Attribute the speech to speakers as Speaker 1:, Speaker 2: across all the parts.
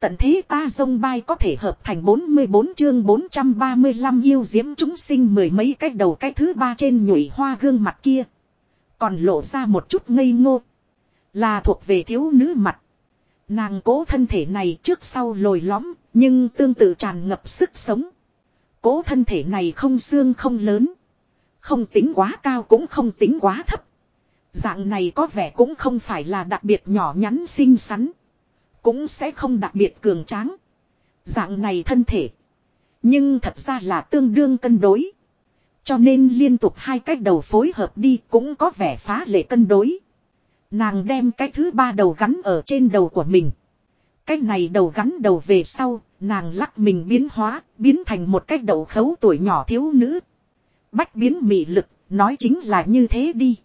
Speaker 1: Tận thế ta dông bay có thể hợp thành 44 chương 435 yêu diễm chúng sinh mười mấy cách đầu cái thứ ba trên nhụy hoa gương mặt kia. Còn lộ ra một chút ngây ngô. Là thuộc về thiếu nữ mặt. Nàng cố thân thể này trước sau lồi lõm, nhưng tương tự tràn ngập sức sống. Cố thân thể này không xương không lớn. Không tính quá cao cũng không tính quá thấp. Dạng này có vẻ cũng không phải là đặc biệt nhỏ nhắn xinh xắn. Cũng sẽ không đặc biệt cường tráng. Dạng này thân thể. Nhưng thật ra là tương đương cân đối. Cho nên liên tục hai cách đầu phối hợp đi cũng có vẻ phá lệ cân đối. Nàng đem cái thứ ba đầu gắn ở trên đầu của mình. Cái này đầu gắn đầu về sau, nàng lắc mình biến hóa, biến thành một cái đầu khấu tuổi nhỏ thiếu nữ. Bách biến mị lực, nói chính là như thế đi.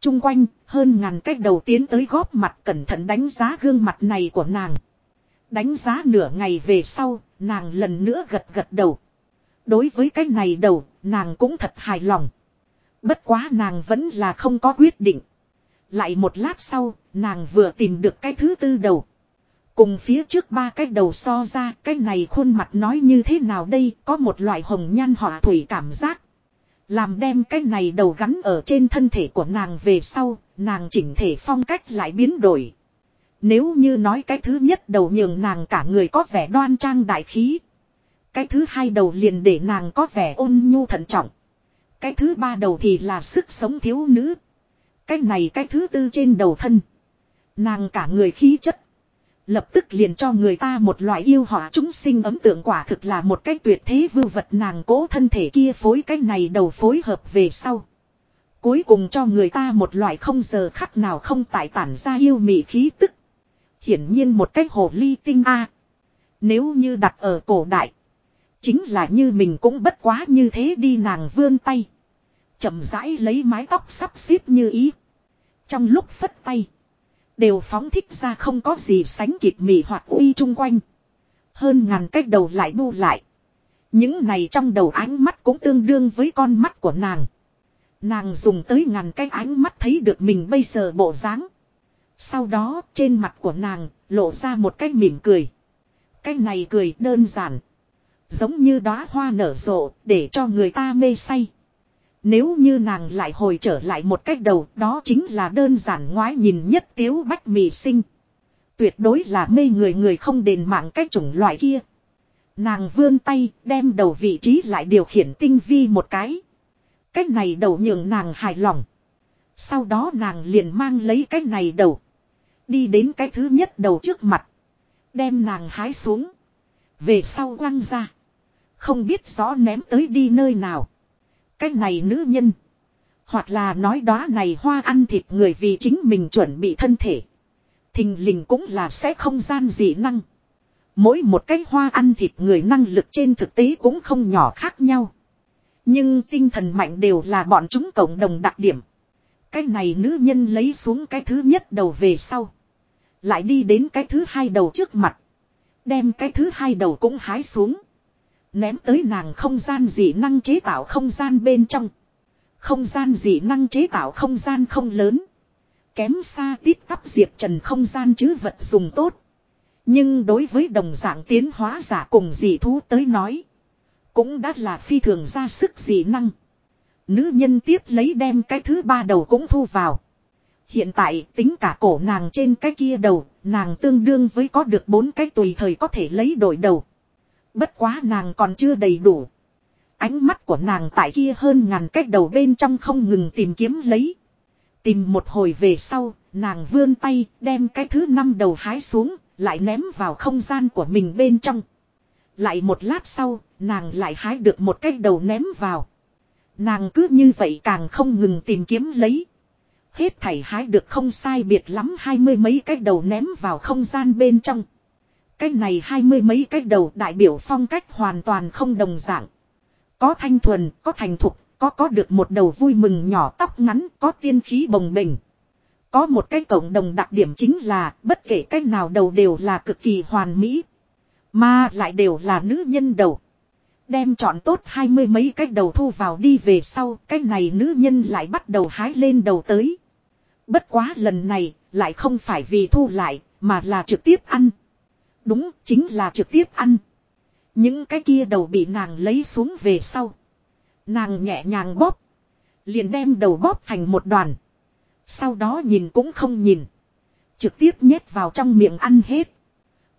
Speaker 1: Trung quanh, hơn ngàn cách đầu tiến tới góp mặt cẩn thận đánh giá gương mặt này của nàng. Đánh giá nửa ngày về sau, nàng lần nữa gật gật đầu. Đối với cái này đầu, nàng cũng thật hài lòng. Bất quá nàng vẫn là không có quyết định. Lại một lát sau, nàng vừa tìm được cái thứ tư đầu. Cùng phía trước ba cái đầu so ra, cái này khuôn mặt nói như thế nào đây, có một loại hồng nhan họa thủy cảm giác. Làm đem cái này đầu gắn ở trên thân thể của nàng về sau, nàng chỉnh thể phong cách lại biến đổi. Nếu như nói cái thứ nhất đầu nhường nàng cả người có vẻ đoan trang đại khí. Cái thứ hai đầu liền để nàng có vẻ ôn nhu thận trọng. Cái thứ ba đầu thì là sức sống thiếu nữ. Cái này cái thứ tư trên đầu thân. Nàng cả người khí chất. Lập tức liền cho người ta một loại yêu họa chúng sinh ấm tượng quả thực là một cái tuyệt thế vưu vật nàng cố thân thể kia phối cái này đầu phối hợp về sau. Cuối cùng cho người ta một loại không giờ khắc nào không tại tản ra yêu mị khí tức. Hiển nhiên một cái hồ ly tinh a Nếu như đặt ở cổ đại. Chính là như mình cũng bất quá như thế đi nàng vươn tay. chậm rãi lấy mái tóc sắp xếp như ý. Trong lúc phất tay. Đều phóng thích ra không có gì sánh kịp mị hoặc uy chung quanh. Hơn ngàn cách đầu lại bu lại. Những này trong đầu ánh mắt cũng tương đương với con mắt của nàng. Nàng dùng tới ngàn cái ánh mắt thấy được mình bây giờ bộ dáng. Sau đó, trên mặt của nàng, lộ ra một cái mỉm cười. Cái này cười đơn giản. Giống như đóa hoa nở rộ, để cho người ta mê say. Nếu như nàng lại hồi trở lại một cách đầu, đó chính là đơn giản ngoái nhìn nhất tiếu bách mì sinh. Tuyệt đối là mê người người không đền mạng cái chủng loại kia. Nàng vươn tay, đem đầu vị trí lại điều khiển tinh vi một cái. Cách này đầu nhường nàng hài lòng. Sau đó nàng liền mang lấy cái này đầu. Đi đến cái thứ nhất đầu trước mặt. Đem nàng hái xuống. Về sau quăng ra. Không biết rõ ném tới đi nơi nào. Cái này nữ nhân. Hoặc là nói đó này hoa ăn thịt người vì chính mình chuẩn bị thân thể. Thình lình cũng là sẽ không gian dị năng. Mỗi một cái hoa ăn thịt người năng lực trên thực tế cũng không nhỏ khác nhau. Nhưng tinh thần mạnh đều là bọn chúng cộng đồng đặc điểm. Cái này nữ nhân lấy xuống cái thứ nhất đầu về sau. Lại đi đến cái thứ hai đầu trước mặt. Đem cái thứ hai đầu cũng hái xuống. Ném tới nàng không gian dị năng chế tạo không gian bên trong. Không gian dị năng chế tạo không gian không lớn. Kém xa tít tắp diệp trần không gian chứ vật dùng tốt. Nhưng đối với đồng dạng tiến hóa giả cùng dị thú tới nói. Cũng đã là phi thường ra sức dị năng. Nữ nhân tiếp lấy đem cái thứ ba đầu cũng thu vào. Hiện tại tính cả cổ nàng trên cái kia đầu, nàng tương đương với có được bốn cái tùy thời có thể lấy đổi đầu. Bất quá nàng còn chưa đầy đủ. Ánh mắt của nàng tại kia hơn ngàn cách đầu bên trong không ngừng tìm kiếm lấy. Tìm một hồi về sau, nàng vươn tay đem cái thứ năm đầu hái xuống, lại ném vào không gian của mình bên trong. Lại một lát sau, nàng lại hái được một cái đầu ném vào. Nàng cứ như vậy càng không ngừng tìm kiếm lấy. Hết thảy hái được không sai biệt lắm hai mươi mấy cái đầu ném vào không gian bên trong. Cái này hai mươi mấy cái đầu đại biểu phong cách hoàn toàn không đồng dạng. Có thanh thuần, có thành thục, có có được một đầu vui mừng nhỏ tóc ngắn, có tiên khí bồng bềnh. Có một cái cộng đồng đặc điểm chính là bất kể cách nào đầu đều là cực kỳ hoàn mỹ. Mà lại đều là nữ nhân đầu. Đem chọn tốt hai mươi mấy cái đầu thu vào đi về sau, cái này nữ nhân lại bắt đầu hái lên đầu tới. Bất quá lần này, lại không phải vì thu lại, mà là trực tiếp ăn. Đúng, chính là trực tiếp ăn. Những cái kia đầu bị nàng lấy xuống về sau. Nàng nhẹ nhàng bóp. Liền đem đầu bóp thành một đoàn. Sau đó nhìn cũng không nhìn. Trực tiếp nhét vào trong miệng ăn hết.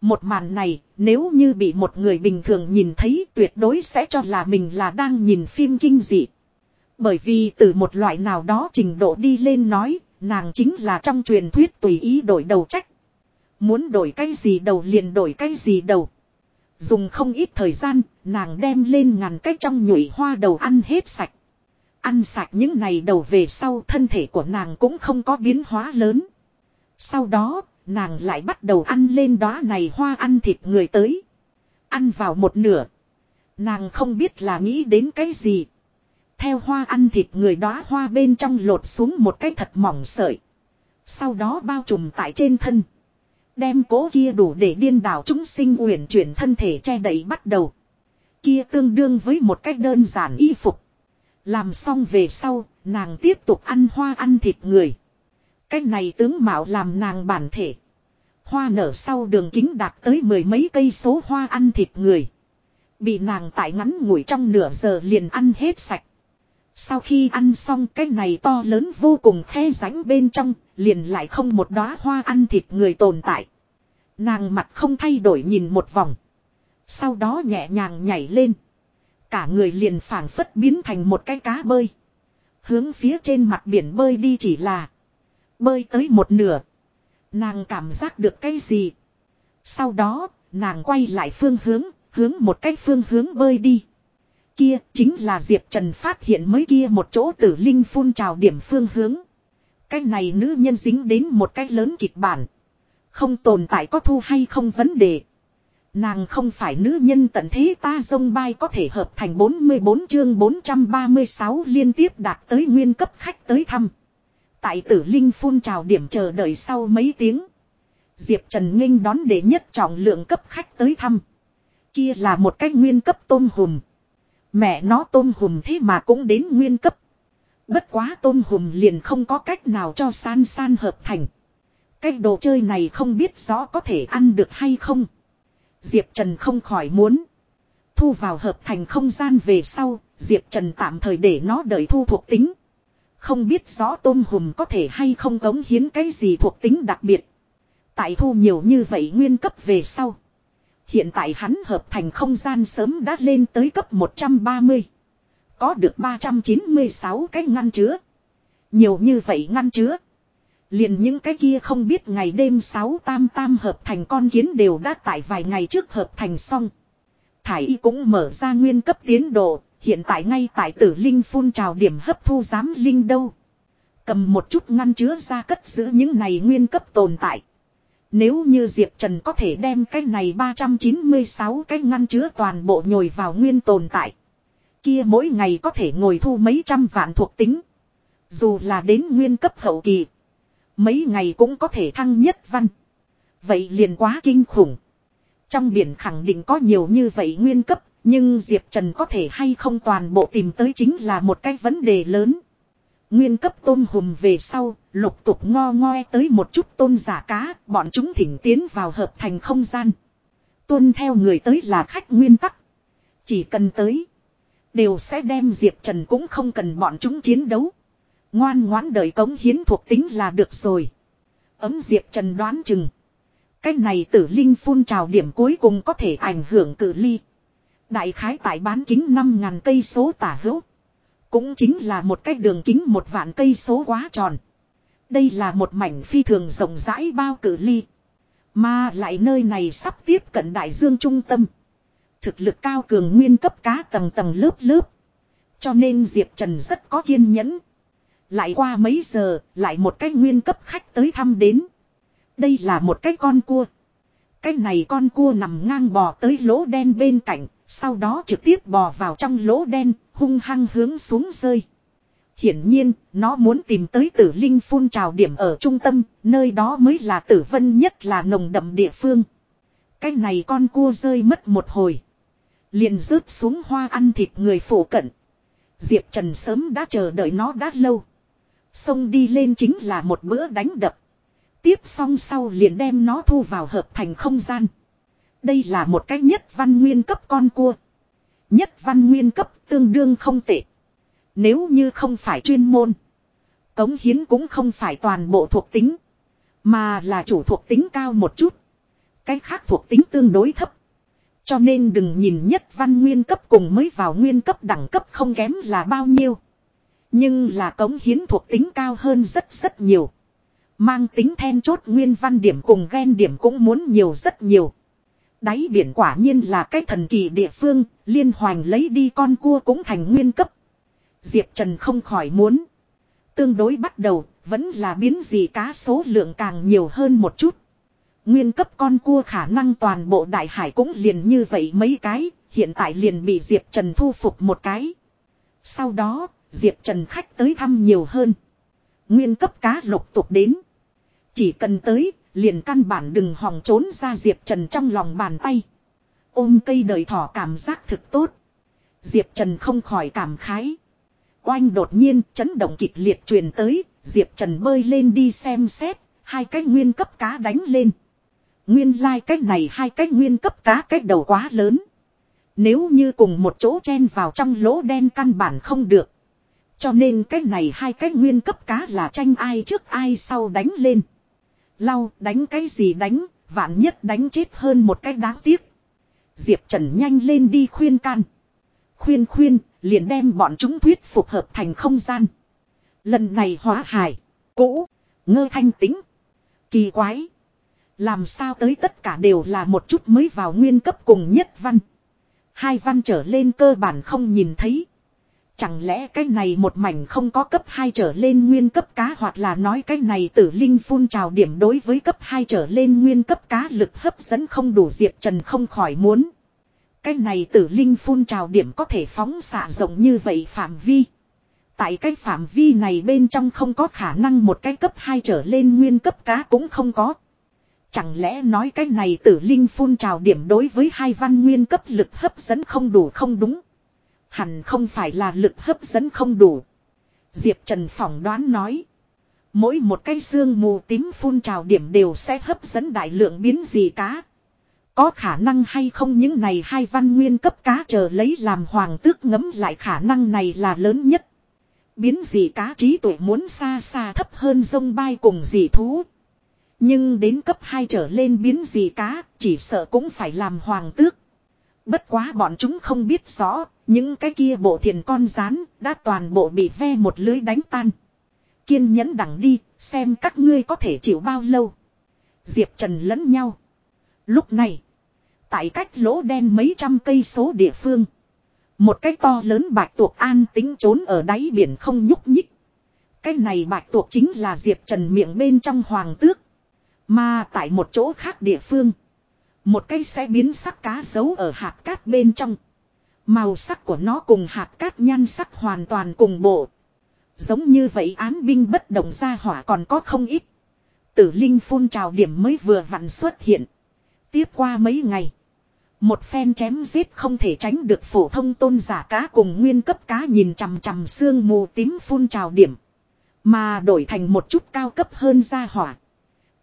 Speaker 1: Một màn này, nếu như bị một người bình thường nhìn thấy tuyệt đối sẽ cho là mình là đang nhìn phim kinh dị. Bởi vì từ một loại nào đó trình độ đi lên nói, nàng chính là trong truyền thuyết tùy ý đổi đầu trách. Muốn đổi cái gì đầu liền đổi cái gì đầu. Dùng không ít thời gian, nàng đem lên ngàn cái trong nhụy hoa đầu ăn hết sạch. Ăn sạch những này đầu về sau thân thể của nàng cũng không có biến hóa lớn. Sau đó, nàng lại bắt đầu ăn lên đó này hoa ăn thịt người tới. Ăn vào một nửa. Nàng không biết là nghĩ đến cái gì. Theo hoa ăn thịt người đó hoa bên trong lột xuống một cái thật mỏng sợi. Sau đó bao trùm tại trên thân. Đem cố kia đủ để điên đảo chúng sinh uyển chuyển thân thể che đậy bắt đầu. Kia tương đương với một cách đơn giản y phục. Làm xong về sau, nàng tiếp tục ăn hoa ăn thịt người. Cách này tướng mạo làm nàng bản thể. Hoa nở sau đường kính đạt tới mười mấy cây số hoa ăn thịt người. Bị nàng tại ngắn ngủi trong nửa giờ liền ăn hết sạch. Sau khi ăn xong cái này to lớn vô cùng khe rãnh bên trong, liền lại không một đóa hoa ăn thịt người tồn tại. Nàng mặt không thay đổi nhìn một vòng. Sau đó nhẹ nhàng nhảy lên. Cả người liền phảng phất biến thành một cái cá bơi. Hướng phía trên mặt biển bơi đi chỉ là bơi tới một nửa. Nàng cảm giác được cái gì. Sau đó, nàng quay lại phương hướng, hướng một cái phương hướng bơi đi. Kia, chính là Diệp Trần phát hiện mới kia một chỗ tử linh phun trào điểm phương hướng. Cái này nữ nhân dính đến một cái lớn kịch bản. Không tồn tại có thu hay không vấn đề. Nàng không phải nữ nhân tận thế ta dông bay có thể hợp thành 44 chương 436 liên tiếp đạt tới nguyên cấp khách tới thăm. Tại tử linh phun trào điểm chờ đợi sau mấy tiếng. Diệp Trần nghênh đón để nhất trọng lượng cấp khách tới thăm. Kia là một cách nguyên cấp tôm hùm. Mẹ nó tôm hùm thế mà cũng đến nguyên cấp. Bất quá tôm hùm liền không có cách nào cho san san hợp thành. Cái đồ chơi này không biết rõ có thể ăn được hay không. Diệp Trần không khỏi muốn. Thu vào hợp thành không gian về sau, Diệp Trần tạm thời để nó đợi thu thuộc tính. Không biết rõ tôm hùm có thể hay không cống hiến cái gì thuộc tính đặc biệt. Tại thu nhiều như vậy nguyên cấp về sau. Hiện tại hắn hợp thành không gian sớm đã lên tới cấp 130. Có được 396 cái ngăn chứa. Nhiều như vậy ngăn chứa. Liền những cái kia không biết ngày đêm sáu tam tam hợp thành con kiến đều đã tại vài ngày trước hợp thành xong. Thải y cũng mở ra nguyên cấp tiến độ, hiện tại ngay tại tử linh phun trào điểm hấp thu giám linh đâu. Cầm một chút ngăn chứa ra cất giữ những này nguyên cấp tồn tại. Nếu như Diệp Trần có thể đem cái này 396 cái ngăn chứa toàn bộ nhồi vào nguyên tồn tại. Kia mỗi ngày có thể ngồi thu mấy trăm vạn thuộc tính. Dù là đến nguyên cấp hậu kỳ. Mấy ngày cũng có thể thăng nhất văn. Vậy liền quá kinh khủng. Trong biển khẳng định có nhiều như vậy nguyên cấp, nhưng Diệp Trần có thể hay không toàn bộ tìm tới chính là một cái vấn đề lớn. Nguyên cấp tôm hùm về sau, lục tục ngo ngoe tới một chút tôn giả cá, bọn chúng thỉnh tiến vào hợp thành không gian. Tuân theo người tới là khách nguyên tắc. Chỉ cần tới, đều sẽ đem Diệp Trần cũng không cần bọn chúng chiến đấu. Ngoan ngoãn đợi cống hiến thuộc tính là được rồi. Ấm Diệp Trần đoán chừng. Cái này tử linh phun trào điểm cuối cùng có thể ảnh hưởng cử ly. Đại khái tại bán kính 5.000 cây số tả hữu. Cũng chính là một cái đường kính một vạn cây số quá tròn. Đây là một mảnh phi thường rộng rãi bao cử ly. Mà lại nơi này sắp tiếp cận đại dương trung tâm. Thực lực cao cường nguyên cấp cá tầng tầng lớp lớp. Cho nên Diệp Trần rất có kiên nhẫn. Lại qua mấy giờ, lại một cái nguyên cấp khách tới thăm đến. Đây là một cái con cua. Cái này con cua nằm ngang bò tới lỗ đen bên cạnh, sau đó trực tiếp bò vào trong lỗ đen, hung hăng hướng xuống rơi. Hiển nhiên, nó muốn tìm tới tử linh phun trào điểm ở trung tâm, nơi đó mới là tử vân nhất là nồng đậm địa phương. Cái này con cua rơi mất một hồi. Liền rớt xuống hoa ăn thịt người phổ cận. Diệp Trần sớm đã chờ đợi nó đã lâu. Xông đi lên chính là một bữa đánh đập. Tiếp xong sau liền đem nó thu vào hợp thành không gian. Đây là một cái nhất văn nguyên cấp con cua. Nhất văn nguyên cấp tương đương không tệ. Nếu như không phải chuyên môn. Cống hiến cũng không phải toàn bộ thuộc tính. Mà là chủ thuộc tính cao một chút. Cái khác thuộc tính tương đối thấp. Cho nên đừng nhìn nhất văn nguyên cấp cùng mới vào nguyên cấp đẳng cấp không kém là bao nhiêu. Nhưng là cống hiến thuộc tính cao hơn rất rất nhiều. Mang tính then chốt nguyên văn điểm cùng ghen điểm cũng muốn nhiều rất nhiều. Đáy biển quả nhiên là cái thần kỳ địa phương, liên hoành lấy đi con cua cũng thành nguyên cấp. Diệp Trần không khỏi muốn. Tương đối bắt đầu, vẫn là biến gì cá số lượng càng nhiều hơn một chút. Nguyên cấp con cua khả năng toàn bộ đại hải cũng liền như vậy mấy cái, hiện tại liền bị Diệp Trần thu phục một cái. Sau đó, Diệp Trần khách tới thăm nhiều hơn. Nguyên cấp cá lục tục đến. Chỉ cần tới, liền căn bản đừng hòng trốn ra Diệp Trần trong lòng bàn tay. Ôm cây đời thỏ cảm giác thực tốt. Diệp Trần không khỏi cảm khái. Oanh đột nhiên chấn động kịch liệt truyền tới, Diệp Trần bơi lên đi xem xét, hai cái nguyên cấp cá đánh lên. Nguyên lai like cách này hai cái nguyên cấp cá cách đầu quá lớn. Nếu như cùng một chỗ chen vào trong lỗ đen căn bản không được. Cho nên cái này hai cái nguyên cấp cá là tranh ai trước ai sau đánh lên. Lau đánh cái gì đánh, vạn nhất đánh chết hơn một cái đáng tiếc. Diệp Trần nhanh lên đi khuyên can. Khuyên khuyên, liền đem bọn chúng thuyết phục hợp thành không gian. Lần này hóa hải, cũ, ngơ thanh tính. Kỳ quái. Làm sao tới tất cả đều là một chút mới vào nguyên cấp cùng nhất văn. Hai văn trở lên cơ bản không nhìn thấy. Chẳng lẽ cái này một mảnh không có cấp 2 trở lên nguyên cấp cá hoặc là nói cái này tử linh phun trào điểm đối với cấp 2 trở lên nguyên cấp cá lực hấp dẫn không đủ Diệp Trần không khỏi muốn. Cái này tử linh phun trào điểm có thể phóng xạ rộng như vậy phạm vi. Tại cái phạm vi này bên trong không có khả năng một cái cấp 2 trở lên nguyên cấp cá cũng không có. Chẳng lẽ nói cái này tử linh phun trào điểm đối với hai văn nguyên cấp lực hấp dẫn không đủ không đúng. Hẳn không phải là lực hấp dẫn không đủ. Diệp Trần phỏng đoán nói. Mỗi một cái xương mù tím phun trào điểm đều sẽ hấp dẫn đại lượng biến gì cá. Có khả năng hay không những này hai văn nguyên cấp cá chờ lấy làm hoàng tước ngấm lại khả năng này là lớn nhất. Biến gì cá trí tuệ muốn xa xa thấp hơn sông bay cùng dị thú. Nhưng đến cấp 2 trở lên biến gì cá, chỉ sợ cũng phải làm hoàng tước. Bất quá bọn chúng không biết rõ, những cái kia bộ thiền con rán đã toàn bộ bị ve một lưới đánh tan. Kiên nhẫn đẳng đi, xem các ngươi có thể chịu bao lâu. Diệp Trần lẫn nhau. Lúc này, tại cách lỗ đen mấy trăm cây số địa phương. Một cái to lớn bạch tuộc an tính trốn ở đáy biển không nhúc nhích. Cái này bạch tuộc chính là Diệp Trần miệng bên trong hoàng tước. Mà tại một chỗ khác địa phương. Một cây sẽ biến sắc cá giấu ở hạt cát bên trong. Màu sắc của nó cùng hạt cát nhan sắc hoàn toàn cùng bộ. Giống như vậy án binh bất động ra hỏa còn có không ít. Tử linh phun trào điểm mới vừa vặn xuất hiện. Tiếp qua mấy ngày. Một phen chém giết không thể tránh được phổ thông tôn giả cá cùng nguyên cấp cá nhìn chằm chằm xương mù tím phun trào điểm. Mà đổi thành một chút cao cấp hơn ra hỏa.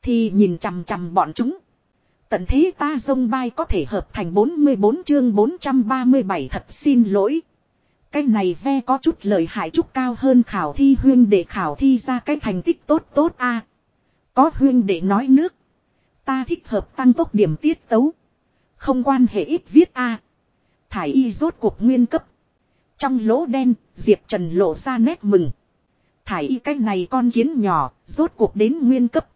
Speaker 1: Thì nhìn chằm chằm bọn chúng. Tận thế ta dông bay có thể hợp thành 44 chương 437 thật xin lỗi. Cái này ve có chút lời hại chút cao hơn khảo thi huyên để khảo thi ra cái thành tích tốt tốt a Có huyên để nói nước. Ta thích hợp tăng tốc điểm tiết tấu. Không quan hệ ít viết a Thải y rốt cuộc nguyên cấp. Trong lỗ đen, Diệp Trần lộ ra nét mừng. Thải y cái này con kiến nhỏ, rốt cuộc đến nguyên cấp.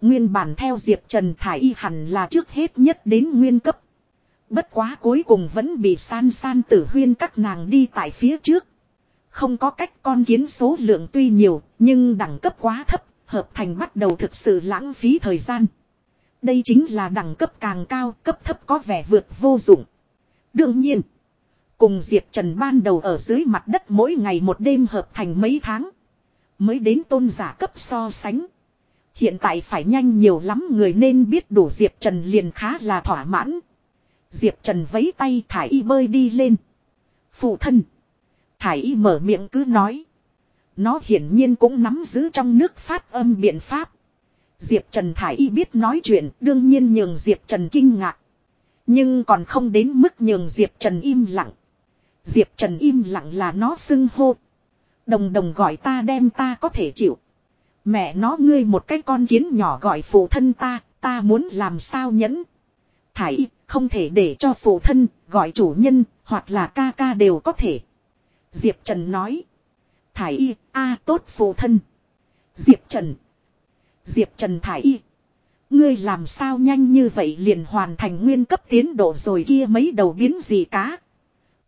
Speaker 1: Nguyên bản theo Diệp Trần Thải y hẳn là trước hết nhất đến nguyên cấp. Bất quá cuối cùng vẫn bị san san tử huyên các nàng đi tại phía trước. Không có cách con kiến số lượng tuy nhiều, nhưng đẳng cấp quá thấp, hợp thành bắt đầu thực sự lãng phí thời gian. Đây chính là đẳng cấp càng cao, cấp thấp có vẻ vượt vô dụng. Đương nhiên, cùng Diệp Trần ban đầu ở dưới mặt đất mỗi ngày một đêm hợp thành mấy tháng. Mới đến tôn giả cấp so sánh. Hiện tại phải nhanh nhiều lắm người nên biết đủ Diệp Trần liền khá là thỏa mãn. Diệp Trần vấy tay thải y bơi đi lên. Phụ thân. Thải y mở miệng cứ nói. Nó hiển nhiên cũng nắm giữ trong nước phát âm biện pháp. Diệp Trần Thải y biết nói chuyện, đương nhiên nhường Diệp Trần kinh ngạc. Nhưng còn không đến mức nhường Diệp Trần im lặng. Diệp Trần im lặng là nó xưng hô. Đồng đồng gọi ta đem ta có thể chịu. Mẹ nó ngươi một cái con kiến nhỏ gọi phụ thân ta, ta muốn làm sao nhẫn. Thải không thể để cho phụ thân, gọi chủ nhân, hoặc là ca ca đều có thể. Diệp Trần nói. Thải y, a tốt phụ thân. Diệp Trần. Diệp Trần Thải y. Ngươi làm sao nhanh như vậy liền hoàn thành nguyên cấp tiến độ rồi kia mấy đầu biến gì cá.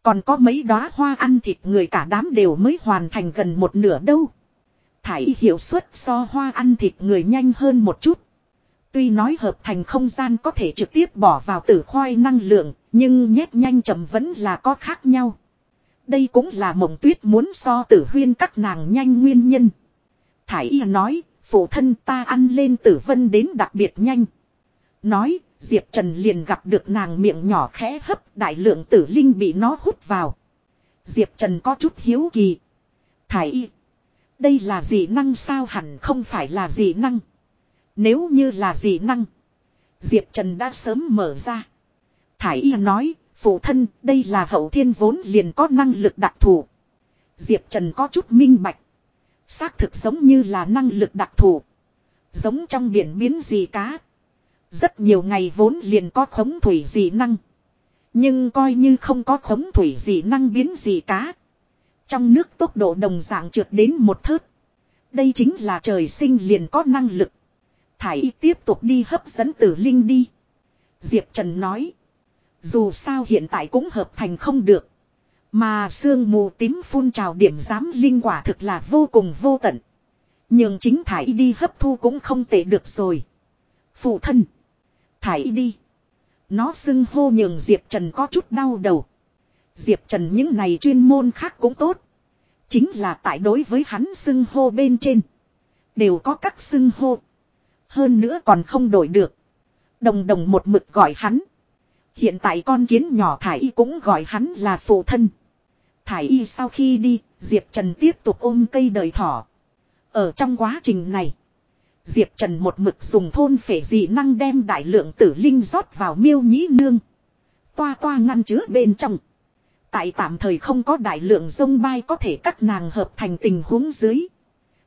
Speaker 1: Còn có mấy đóa hoa ăn thịt người cả đám đều mới hoàn thành gần một nửa đâu. Thải hiệu suất so hoa ăn thịt người nhanh hơn một chút. Tuy nói hợp thành không gian có thể trực tiếp bỏ vào tử khoai năng lượng, nhưng nhét nhanh chậm vẫn là có khác nhau. Đây cũng là mộng tuyết muốn so tử huyên các nàng nhanh nguyên nhân. Thải y nói, phụ thân ta ăn lên tử vân đến đặc biệt nhanh. Nói, Diệp Trần liền gặp được nàng miệng nhỏ khẽ hấp đại lượng tử linh bị nó hút vào. Diệp Trần có chút hiếu kỳ. Thải y. Đây là dị năng sao hẳn không phải là dị năng. Nếu như là dị năng. Diệp Trần đã sớm mở ra. Thải y nói, phụ thân, đây là hậu thiên vốn liền có năng lực đặc thù. Diệp Trần có chút minh bạch. Xác thực giống như là năng lực đặc thù. Giống trong biển biến gì cá. Rất nhiều ngày vốn liền có khống thủy dị năng. Nhưng coi như không có khống thủy dị năng biến gì cá. Trong nước tốc độ đồng dạng trượt đến một thớt. Đây chính là trời sinh liền có năng lực. Thải y tiếp tục đi hấp dẫn tử linh đi. Diệp Trần nói. Dù sao hiện tại cũng hợp thành không được. Mà sương mù tím phun trào điểm giám linh quả thực là vô cùng vô tận. Nhưng chính thải y đi hấp thu cũng không tệ được rồi. Phụ thân. Thải y đi. Nó xưng hô nhường Diệp Trần có chút đau đầu. Diệp Trần những này chuyên môn khác cũng tốt. Chính là tại đối với hắn xưng hô bên trên. Đều có các xưng hô. Hơn nữa còn không đổi được. Đồng đồng một mực gọi hắn. Hiện tại con kiến nhỏ Thải Y cũng gọi hắn là phụ thân. Thải Y sau khi đi, Diệp Trần tiếp tục ôm cây đời thỏ. Ở trong quá trình này, Diệp Trần một mực dùng thôn phể dị năng đem đại lượng tử linh rót vào miêu nhĩ nương. Toa toa ngăn chứa bên trong. Tại tạm thời không có đại lượng sông bay có thể các nàng hợp thành tình huống dưới.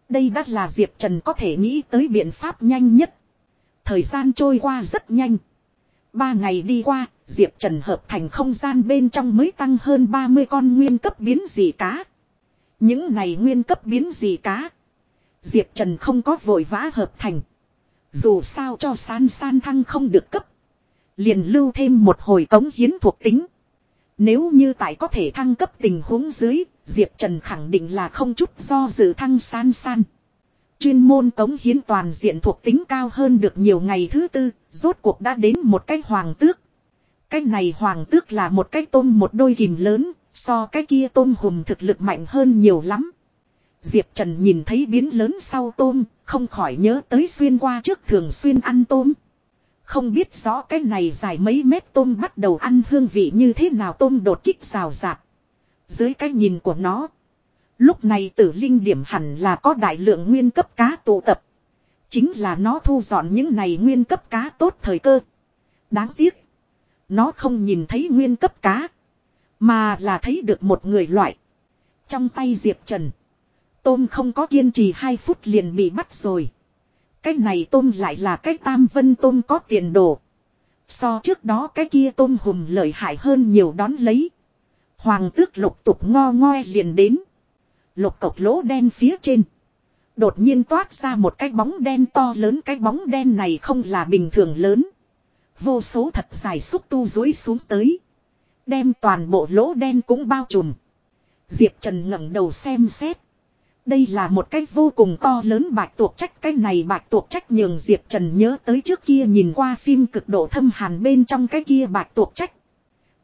Speaker 1: Đây đã là Diệp Trần có thể nghĩ tới biện pháp nhanh nhất. Thời gian trôi qua rất nhanh. Ba ngày đi qua, Diệp Trần hợp thành không gian bên trong mới tăng hơn 30 con nguyên cấp biến dị cá. Những này nguyên cấp biến dị cá. Diệp Trần không có vội vã hợp thành. Dù sao cho san san thăng không được cấp. Liền lưu thêm một hồi cống hiến thuộc tính. Nếu như tại có thể thăng cấp tình huống dưới, Diệp Trần khẳng định là không chút do dự thăng san san. Chuyên môn cống hiến toàn diện thuộc tính cao hơn được nhiều ngày thứ tư, rốt cuộc đã đến một cái hoàng tước. Cái này hoàng tước là một cái tôm một đôi kìm lớn, so cái kia tôm hùm thực lực mạnh hơn nhiều lắm. Diệp Trần nhìn thấy biến lớn sau tôm, không khỏi nhớ tới xuyên qua trước thường xuyên ăn tôm. Không biết rõ cái này dài mấy mét tôm bắt đầu ăn hương vị như thế nào tôm đột kích rào rạt. Dưới cái nhìn của nó. Lúc này tử linh điểm hẳn là có đại lượng nguyên cấp cá tụ tập. Chính là nó thu dọn những này nguyên cấp cá tốt thời cơ. Đáng tiếc. Nó không nhìn thấy nguyên cấp cá. Mà là thấy được một người loại. Trong tay Diệp Trần. Tôm không có kiên trì 2 phút liền bị bắt rồi. Cái này tôm lại là cái tam vân tôm có tiền đồ. So trước đó cái kia tôm hùm lợi hại hơn nhiều đón lấy. Hoàng tước lục tục ngo ngoe liền đến. Lục cộc lỗ đen phía trên. Đột nhiên toát ra một cái bóng đen to lớn, cái bóng đen này không là bình thường lớn. Vô số thật dài xúc tu dối xuống tới. Đem toàn bộ lỗ đen cũng bao trùm. Diệp Trần ngẩng đầu xem xét. Đây là một cái vô cùng to lớn bạch tuộc trách cái này bạch tuộc trách nhường Diệp Trần nhớ tới trước kia nhìn qua phim cực độ thâm hàn bên trong cái kia bạch tuộc trách.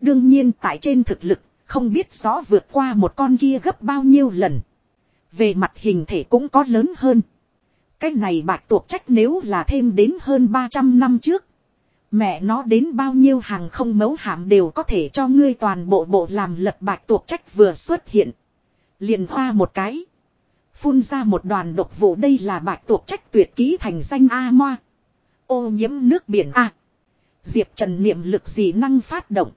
Speaker 1: Đương nhiên tại trên thực lực, không biết rõ vượt qua một con kia gấp bao nhiêu lần. Về mặt hình thể cũng có lớn hơn. Cái này bạch tuộc trách nếu là thêm đến hơn 300 năm trước. Mẹ nó đến bao nhiêu hàng không mấu hàm đều có thể cho ngươi toàn bộ bộ làm lật bạch tuộc trách vừa xuất hiện. Liền hoa một cái. Phun ra một đoàn độc vụ đây là bạch tuộc trách tuyệt ký thành danh A Moa. Ô nhiễm nước biển A. Diệp Trần niệm lực dị năng phát động.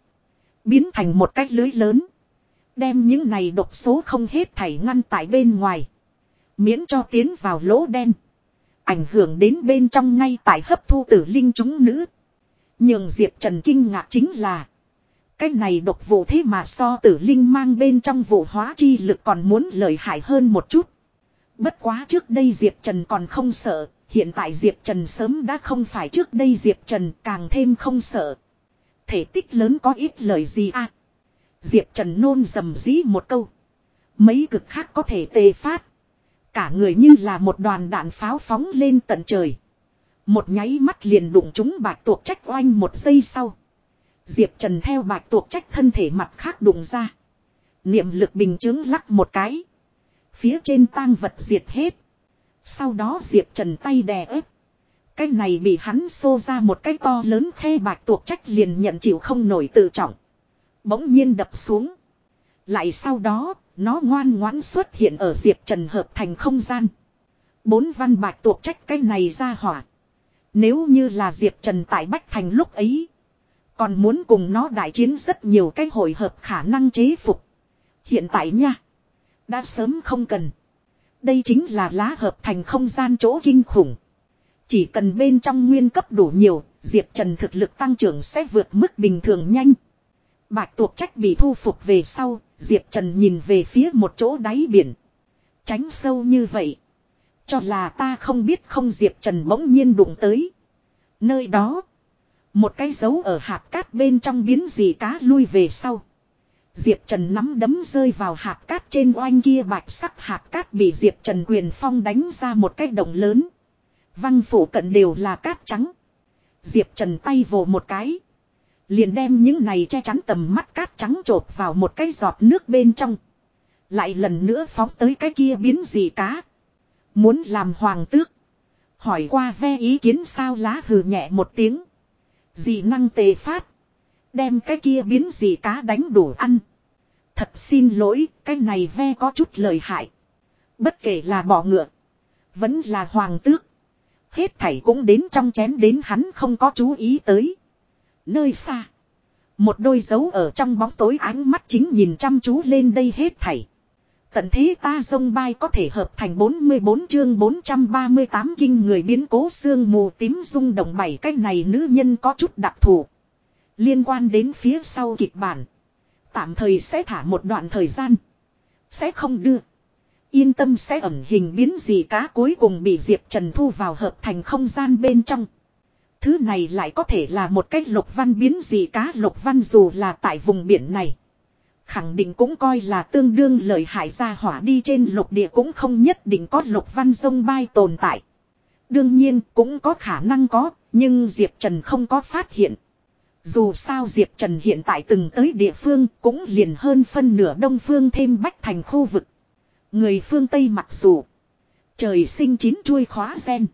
Speaker 1: Biến thành một cách lưới lớn. Đem những này độc số không hết thảy ngăn tại bên ngoài. Miễn cho tiến vào lỗ đen. Ảnh hưởng đến bên trong ngay tại hấp thu tử linh chúng nữ. Nhưng Diệp Trần kinh ngạc chính là. Cái này độc vụ thế mà so tử linh mang bên trong vụ hóa chi lực còn muốn lợi hại hơn một chút. Bất quá trước đây Diệp Trần còn không sợ, hiện tại Diệp Trần sớm đã không phải trước đây Diệp Trần càng thêm không sợ. Thể tích lớn có ít lời gì à? Diệp Trần nôn dầm dĩ một câu. Mấy cực khác có thể tê phát. Cả người như là một đoàn đạn pháo phóng lên tận trời. Một nháy mắt liền đụng chúng bạch tuộc trách oanh một giây sau. Diệp Trần theo bạch tuộc trách thân thể mặt khác đụng ra. Niệm lực bình chứng lắc một cái. Phía trên tang vật diệt hết. Sau đó Diệp Trần tay đè ép. Cái này bị hắn xô ra một cái to lớn khe bạch tuộc trách liền nhận chịu không nổi tự trọng. Bỗng nhiên đập xuống. Lại sau đó, nó ngoan ngoãn xuất hiện ở Diệp Trần hợp thành không gian. Bốn văn bạch tuộc trách cái này ra hỏa. Nếu như là Diệp Trần tại Bách Thành lúc ấy. Còn muốn cùng nó đại chiến rất nhiều cái hội hợp khả năng chế phục. Hiện tại nha. Đã sớm không cần. Đây chính là lá hợp thành không gian chỗ kinh khủng. Chỉ cần bên trong nguyên cấp đủ nhiều, Diệp Trần thực lực tăng trưởng sẽ vượt mức bình thường nhanh. Bạch tuộc trách bị thu phục về sau, Diệp Trần nhìn về phía một chỗ đáy biển. Tránh sâu như vậy. Cho là ta không biết không Diệp Trần bỗng nhiên đụng tới. Nơi đó. Một cái dấu ở hạt cát bên trong biến gì cá lui về sau. Diệp Trần nắm đấm rơi vào hạt cát trên oanh kia bạch sắc hạt cát bị Diệp Trần quyền phong đánh ra một cái động lớn. Văng phủ cận đều là cát trắng. Diệp Trần tay vồ một cái. Liền đem những này che chắn tầm mắt cát trắng trộp vào một cái giọt nước bên trong. Lại lần nữa phóng tới cái kia biến gì cá. Muốn làm hoàng tước. Hỏi qua ve ý kiến sao lá hừ nhẹ một tiếng. Dị năng tề phát. Đem cái kia biến gì cá đánh đủ ăn. Thật xin lỗi, cái này ve có chút lời hại. Bất kể là bỏ ngựa. Vẫn là hoàng tước. Hết thảy cũng đến trong chén đến hắn không có chú ý tới. Nơi xa. Một đôi dấu ở trong bóng tối ánh mắt chính nhìn chăm chú lên đây hết thảy. Tận thế ta sông bay có thể hợp thành 44 chương 438 kinh người biến cố xương mù tím rung động bảy cái này nữ nhân có chút đặc thù. Liên quan đến phía sau kịch bản. Tạm thời sẽ thả một đoạn thời gian. Sẽ không đưa. Yên tâm sẽ ẩn hình biến gì cá cuối cùng bị Diệp Trần thu vào hợp thành không gian bên trong. Thứ này lại có thể là một cách lục văn biến gì cá lục văn dù là tại vùng biển này. Khẳng định cũng coi là tương đương lợi hại ra hỏa đi trên lục địa cũng không nhất định có lục văn sông bay tồn tại. Đương nhiên cũng có khả năng có, nhưng Diệp Trần không có phát hiện. Dù sao Diệp Trần hiện tại từng tới địa phương cũng liền hơn phân nửa đông phương thêm bách thành khu vực. Người phương Tây mặc dù trời sinh chín chuôi khóa sen.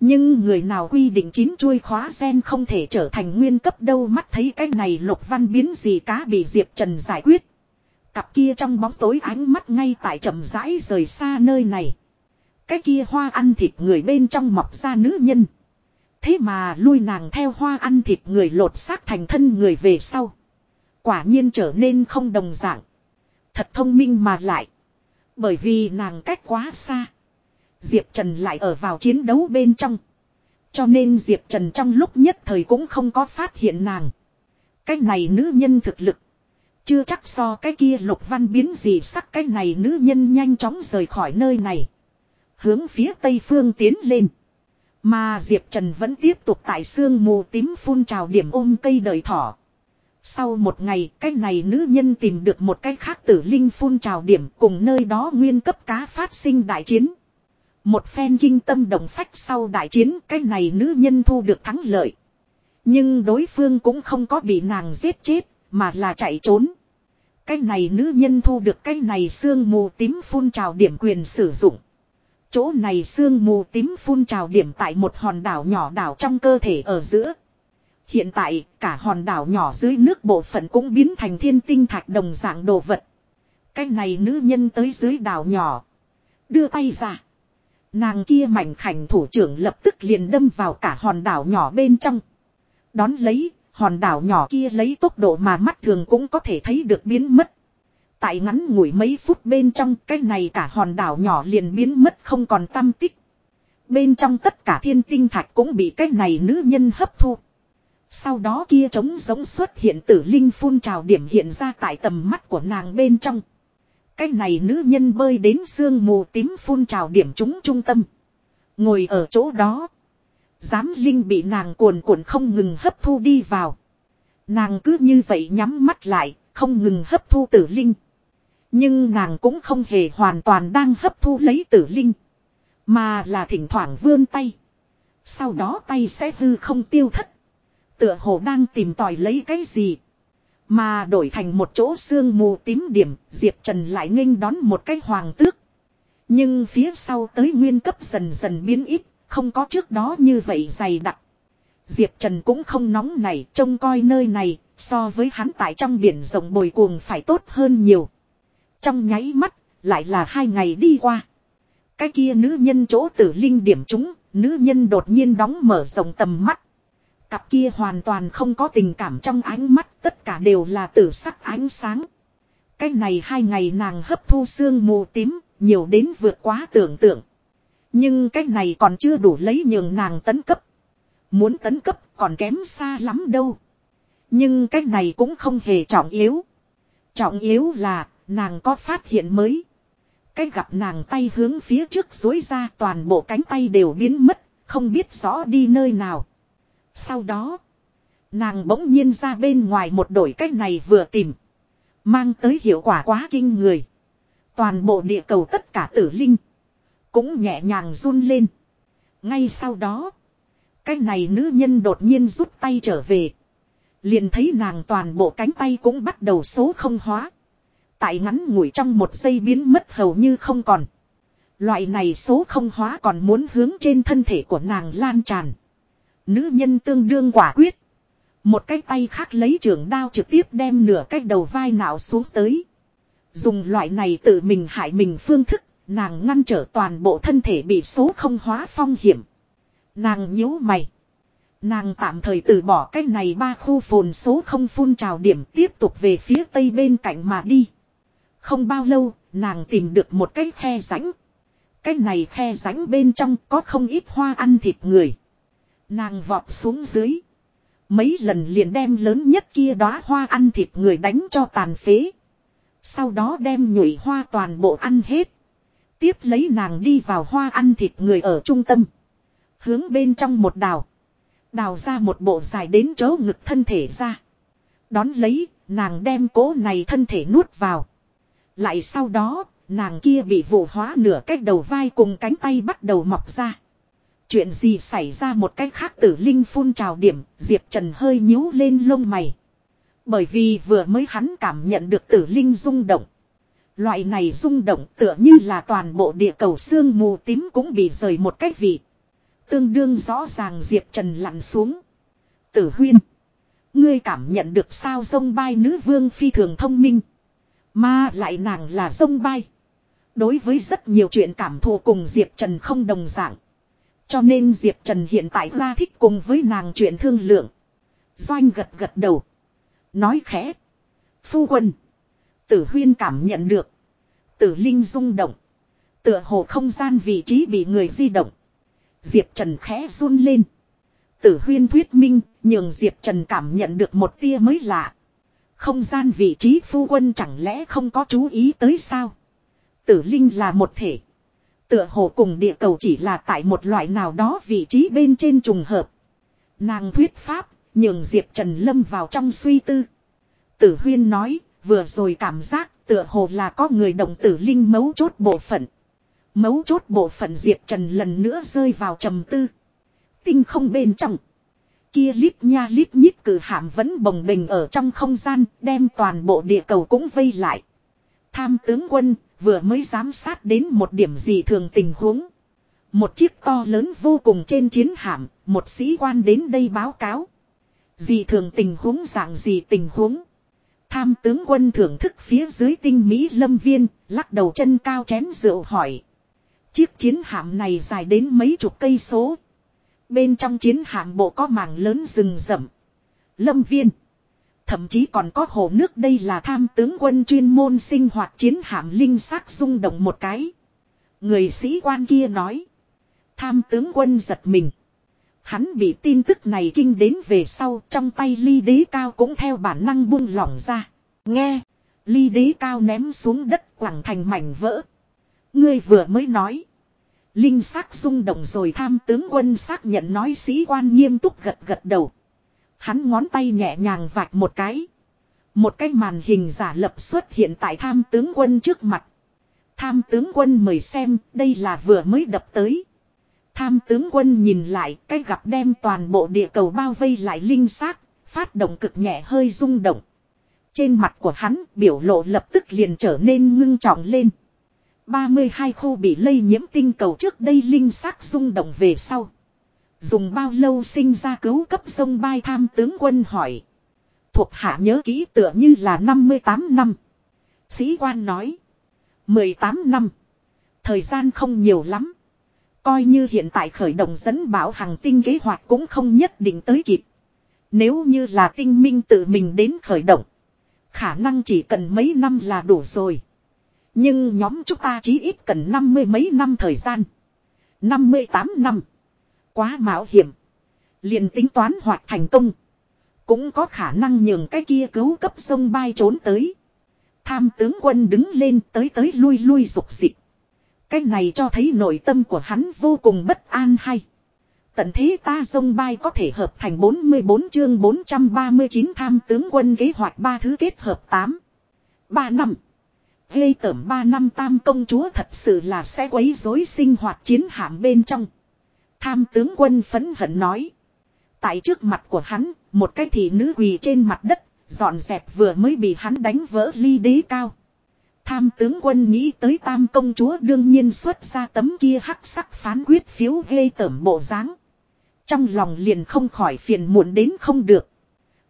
Speaker 1: Nhưng người nào quy định chín chuôi khóa sen không thể trở thành nguyên cấp đâu mắt thấy cái này lục văn biến gì cá bị Diệp Trần giải quyết. Cặp kia trong bóng tối ánh mắt ngay tại chậm rãi rời xa nơi này. Cái kia hoa ăn thịt người bên trong mọc ra nữ nhân. Thế mà lui nàng theo hoa ăn thịt người lột xác thành thân người về sau. Quả nhiên trở nên không đồng dạng. Thật thông minh mà lại. Bởi vì nàng cách quá xa. Diệp Trần lại ở vào chiến đấu bên trong. Cho nên Diệp Trần trong lúc nhất thời cũng không có phát hiện nàng. Cái này nữ nhân thực lực. Chưa chắc so cái kia lục văn biến gì sắc cái này nữ nhân nhanh chóng rời khỏi nơi này. Hướng phía tây phương tiến lên. Mà Diệp Trần vẫn tiếp tục tại sương mù tím phun trào điểm ôm cây đời thỏ. Sau một ngày, cái này nữ nhân tìm được một cái khác tử linh phun trào điểm cùng nơi đó nguyên cấp cá phát sinh đại chiến. Một phen kinh tâm đồng phách sau đại chiến cái này nữ nhân thu được thắng lợi. Nhưng đối phương cũng không có bị nàng giết chết, mà là chạy trốn. Cái này nữ nhân thu được cái này xương mù tím phun trào điểm quyền sử dụng. Chỗ này sương mù tím phun trào điểm tại một hòn đảo nhỏ đảo trong cơ thể ở giữa. Hiện tại, cả hòn đảo nhỏ dưới nước bộ phận cũng biến thành thiên tinh thạch đồng dạng đồ vật. Cái này nữ nhân tới dưới đảo nhỏ. Đưa tay ra. Nàng kia mảnh khảnh thủ trưởng lập tức liền đâm vào cả hòn đảo nhỏ bên trong. Đón lấy, hòn đảo nhỏ kia lấy tốc độ mà mắt thường cũng có thể thấy được biến mất. Tại ngắn ngủi mấy phút bên trong cái này cả hòn đảo nhỏ liền biến mất không còn tâm tích. Bên trong tất cả thiên tinh thạch cũng bị cái này nữ nhân hấp thu. Sau đó kia trống giống xuất hiện tử linh phun trào điểm hiện ra tại tầm mắt của nàng bên trong. Cái này nữ nhân bơi đến sương mù tím phun trào điểm chúng trung tâm. Ngồi ở chỗ đó. Giám linh bị nàng cuồn cuộn không ngừng hấp thu đi vào. Nàng cứ như vậy nhắm mắt lại, không ngừng hấp thu tử linh. Nhưng nàng cũng không hề hoàn toàn đang hấp thu lấy tử linh. Mà là thỉnh thoảng vươn tay. Sau đó tay sẽ hư không tiêu thất. Tựa hồ đang tìm tòi lấy cái gì. Mà đổi thành một chỗ sương mù tím điểm, Diệp Trần lại nghênh đón một cái hoàng tước. Nhưng phía sau tới nguyên cấp dần dần biến ít, không có trước đó như vậy dày đặc. Diệp Trần cũng không nóng này, trông coi nơi này, so với hắn tại trong biển rộng bồi cuồng phải tốt hơn nhiều. Trong nháy mắt, lại là hai ngày đi qua. Cái kia nữ nhân chỗ tử linh điểm chúng, nữ nhân đột nhiên đóng mở rộng tầm mắt. Cặp kia hoàn toàn không có tình cảm trong ánh mắt, tất cả đều là tử sắc ánh sáng. Cái này hai ngày nàng hấp thu xương mù tím, nhiều đến vượt quá tưởng tượng. Nhưng cái này còn chưa đủ lấy nhường nàng tấn cấp. Muốn tấn cấp còn kém xa lắm đâu. Nhưng cái này cũng không hề trọng yếu. Trọng yếu là nàng có phát hiện mới. Cái gặp nàng tay hướng phía trước dối ra toàn bộ cánh tay đều biến mất, không biết rõ đi nơi nào. Sau đó, nàng bỗng nhiên ra bên ngoài một đổi cách này vừa tìm. Mang tới hiệu quả quá kinh người. Toàn bộ địa cầu tất cả tử linh. Cũng nhẹ nhàng run lên. Ngay sau đó, cái này nữ nhân đột nhiên rút tay trở về. Liền thấy nàng toàn bộ cánh tay cũng bắt đầu số không hóa. Tại ngắn ngủi trong một giây biến mất hầu như không còn. Loại này số không hóa còn muốn hướng trên thân thể của nàng lan tràn. Nữ nhân tương đương quả quyết. Một cái tay khác lấy trường đao trực tiếp đem nửa cái đầu vai nào xuống tới. Dùng loại này tự mình hại mình phương thức, nàng ngăn trở toàn bộ thân thể bị số không hóa phong hiểm. Nàng nhíu mày. Nàng tạm thời từ bỏ cái này ba khu phồn số không phun trào điểm tiếp tục về phía tây bên cạnh mà đi. Không bao lâu, nàng tìm được một cái khe rãnh. Cái này khe rãnh bên trong có không ít hoa ăn thịt người. Nàng vọt xuống dưới. Mấy lần liền đem lớn nhất kia đóa hoa ăn thịt người đánh cho tàn phế. Sau đó đem nhụy hoa toàn bộ ăn hết. Tiếp lấy nàng đi vào hoa ăn thịt người ở trung tâm. Hướng bên trong một đào. Đào ra một bộ dài đến chỗ ngực thân thể ra. Đón lấy, nàng đem cố này thân thể nuốt vào. Lại sau đó, nàng kia bị vụ hóa nửa cách đầu vai cùng cánh tay bắt đầu mọc ra. Chuyện gì xảy ra một cách khác tử linh phun trào điểm, Diệp Trần hơi nhíu lên lông mày. Bởi vì vừa mới hắn cảm nhận được tử linh rung động. Loại này rung động tựa như là toàn bộ địa cầu xương mù tím cũng bị rời một cách vị. Tương đương rõ ràng Diệp Trần lặn xuống. Tử huyên. Ngươi cảm nhận được sao sông bay nữ vương phi thường thông minh. Mà lại nàng là sông bay. Đối với rất nhiều chuyện cảm thù cùng Diệp Trần không đồng dạng. Cho nên Diệp Trần hiện tại ra thích cùng với nàng chuyện thương lượng. Doanh gật gật đầu. Nói khẽ. Phu quân. Tử huyên cảm nhận được. Tử linh rung động. Tựa hồ không gian vị trí bị người di động. Diệp Trần khẽ run lên. Tử huyên thuyết minh, nhường Diệp Trần cảm nhận được một tia mới lạ. Không gian vị trí phu quân chẳng lẽ không có chú ý tới sao? Tử linh là một thể. Tựa hồ cùng địa cầu chỉ là tại một loại nào đó vị trí bên trên trùng hợp. Nàng thuyết pháp, nhường Diệp Trần lâm vào trong suy tư. Tử huyên nói, vừa rồi cảm giác tựa hồ là có người động tử linh mấu chốt bộ phận. Mấu chốt bộ phận Diệp Trần lần nữa rơi vào trầm tư. Tinh không bên trong. Kia lít nha lít nhít cử hạm vẫn bồng bình ở trong không gian, đem toàn bộ địa cầu cũng vây lại. Tham tướng quân, vừa mới giám sát đến một điểm gì thường tình huống. Một chiếc to lớn vô cùng trên chiến hạm, một sĩ quan đến đây báo cáo. Gì thường tình huống dạng gì tình huống. Tham tướng quân thưởng thức phía dưới tinh Mỹ lâm viên, lắc đầu chân cao chén rượu hỏi. Chiếc chiến hạm này dài đến mấy chục cây số. Bên trong chiến hạm bộ có mảng lớn rừng rậm. Lâm viên. Thậm chí còn có hồ nước đây là tham tướng quân chuyên môn sinh hoạt chiến hạm linh sắc rung động một cái. Người sĩ quan kia nói. Tham tướng quân giật mình. Hắn bị tin tức này kinh đến về sau trong tay ly đế cao cũng theo bản năng buông lỏng ra. Nghe. Ly đế cao ném xuống đất quảng thành mảnh vỡ. Ngươi vừa mới nói. Linh sắc rung động rồi tham tướng quân xác nhận nói sĩ quan nghiêm túc gật gật đầu. Hắn ngón tay nhẹ nhàng vạch một cái. Một cái màn hình giả lập xuất hiện tại tham tướng quân trước mặt. Tham tướng quân mời xem, đây là vừa mới đập tới. Tham tướng quân nhìn lại, cái gặp đem toàn bộ địa cầu bao vây lại linh xác, phát động cực nhẹ hơi rung động. Trên mặt của hắn, biểu lộ lập tức liền trở nên ngưng trọng lên. 32 khu bị lây nhiễm tinh cầu trước đây linh xác rung động về sau. Dùng bao lâu sinh ra cứu cấp sông bay tham tướng quân hỏi. Thuộc hạ nhớ kỹ tựa như là 58 năm. Sĩ quan nói. 18 năm. Thời gian không nhiều lắm. Coi như hiện tại khởi động dẫn bảo hàng tinh kế hoạch cũng không nhất định tới kịp. Nếu như là tinh minh tự mình đến khởi động. Khả năng chỉ cần mấy năm là đủ rồi. Nhưng nhóm chúng ta chí ít cần năm mươi mấy năm thời gian. 58 năm. Quá mạo hiểm. liền tính toán hoạt thành công. Cũng có khả năng nhường cái kia cứu cấp sông bay trốn tới. Tham tướng quân đứng lên tới tới lui lui rục dịch. Cái này cho thấy nội tâm của hắn vô cùng bất an hay. Tận thế ta sông bay có thể hợp thành 44 chương 439 tham tướng quân kế hoạch ba thứ kết hợp 8. 3 năm. Gây tởm ba năm tam công chúa thật sự là sẽ quấy rối sinh hoạt chiến hạm bên trong. Tham tướng quân phấn hận nói. Tại trước mặt của hắn, một cái thị nữ quỳ trên mặt đất, dọn dẹp vừa mới bị hắn đánh vỡ ly đế cao. Tham tướng quân nghĩ tới tam công chúa đương nhiên xuất ra tấm kia hắc sắc phán quyết phiếu ghê tởm bộ dáng Trong lòng liền không khỏi phiền muộn đến không được.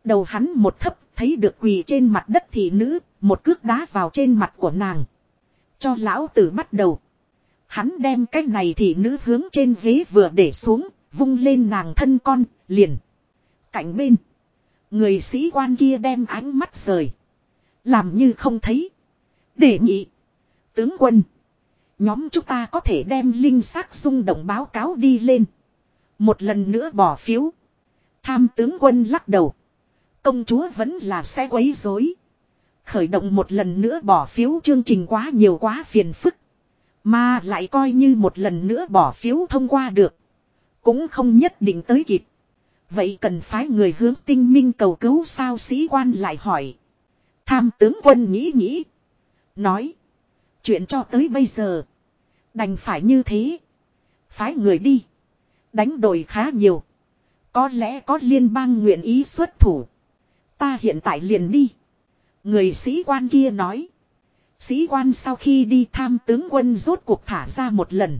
Speaker 1: Đầu hắn một thấp thấy được quỳ trên mặt đất thị nữ, một cước đá vào trên mặt của nàng. Cho lão tử bắt đầu. Hắn đem cái này thị nữ hướng trên ghế vừa để xuống, vung lên nàng thân con, liền. Cạnh bên. Người sĩ quan kia đem ánh mắt rời. Làm như không thấy. Để nhị. Tướng quân. Nhóm chúng ta có thể đem linh xác xung động báo cáo đi lên. Một lần nữa bỏ phiếu. Tham tướng quân lắc đầu. Công chúa vẫn là xe quấy rối. Khởi động một lần nữa bỏ phiếu chương trình quá nhiều quá phiền phức. Mà lại coi như một lần nữa bỏ phiếu thông qua được. Cũng không nhất định tới kịp. Vậy cần phái người hướng tinh minh cầu cứu sao sĩ quan lại hỏi. Tham tướng quân nghĩ nghĩ. Nói. Chuyện cho tới bây giờ. Đành phải như thế. Phái người đi. Đánh đổi khá nhiều. Có lẽ có liên bang nguyện ý xuất thủ. Ta hiện tại liền đi. Người sĩ quan kia nói. Sĩ quan sau khi đi tham tướng quân rốt cuộc thả ra một lần.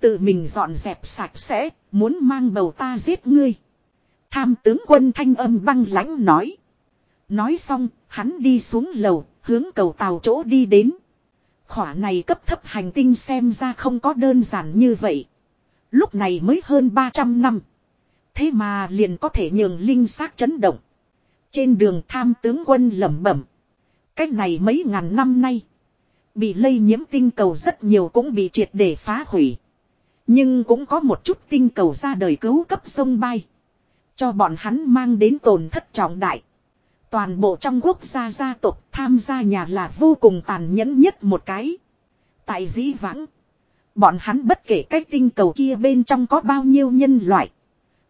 Speaker 1: Tự mình dọn dẹp sạch sẽ, muốn mang bầu ta giết ngươi. Tham tướng quân thanh âm băng lãnh nói. Nói xong, hắn đi xuống lầu, hướng cầu tàu chỗ đi đến. Khỏa này cấp thấp hành tinh xem ra không có đơn giản như vậy. Lúc này mới hơn 300 năm. Thế mà liền có thể nhường linh xác chấn động. Trên đường tham tướng quân lẩm bẩm. Cách này mấy ngàn năm nay. Bị lây nhiễm tinh cầu rất nhiều cũng bị triệt để phá hủy. Nhưng cũng có một chút tinh cầu ra đời cứu cấp sông bay. Cho bọn hắn mang đến tổn thất trọng đại. Toàn bộ trong quốc gia gia tộc tham gia nhà là vô cùng tàn nhẫn nhất một cái. Tại dĩ vãng. Bọn hắn bất kể cái tinh cầu kia bên trong có bao nhiêu nhân loại.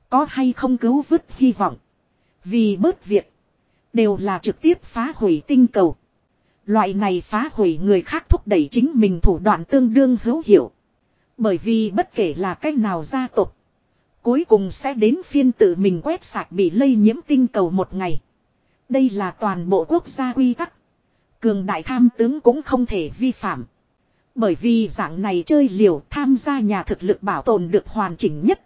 Speaker 1: Có hay không cứu vứt hy vọng. Vì bớt việc. Đều là trực tiếp phá hủy tinh cầu. Loại này phá hủy người khác thúc đẩy chính mình thủ đoạn tương đương hữu hiệu. Bởi vì bất kể là cách nào gia tộc, Cuối cùng sẽ đến phiên tự mình quét sạch bị lây nhiễm tinh cầu một ngày. Đây là toàn bộ quốc gia quy tắc. Cường đại tham tướng cũng không thể vi phạm. Bởi vì dạng này chơi liều tham gia nhà thực lực bảo tồn được hoàn chỉnh nhất.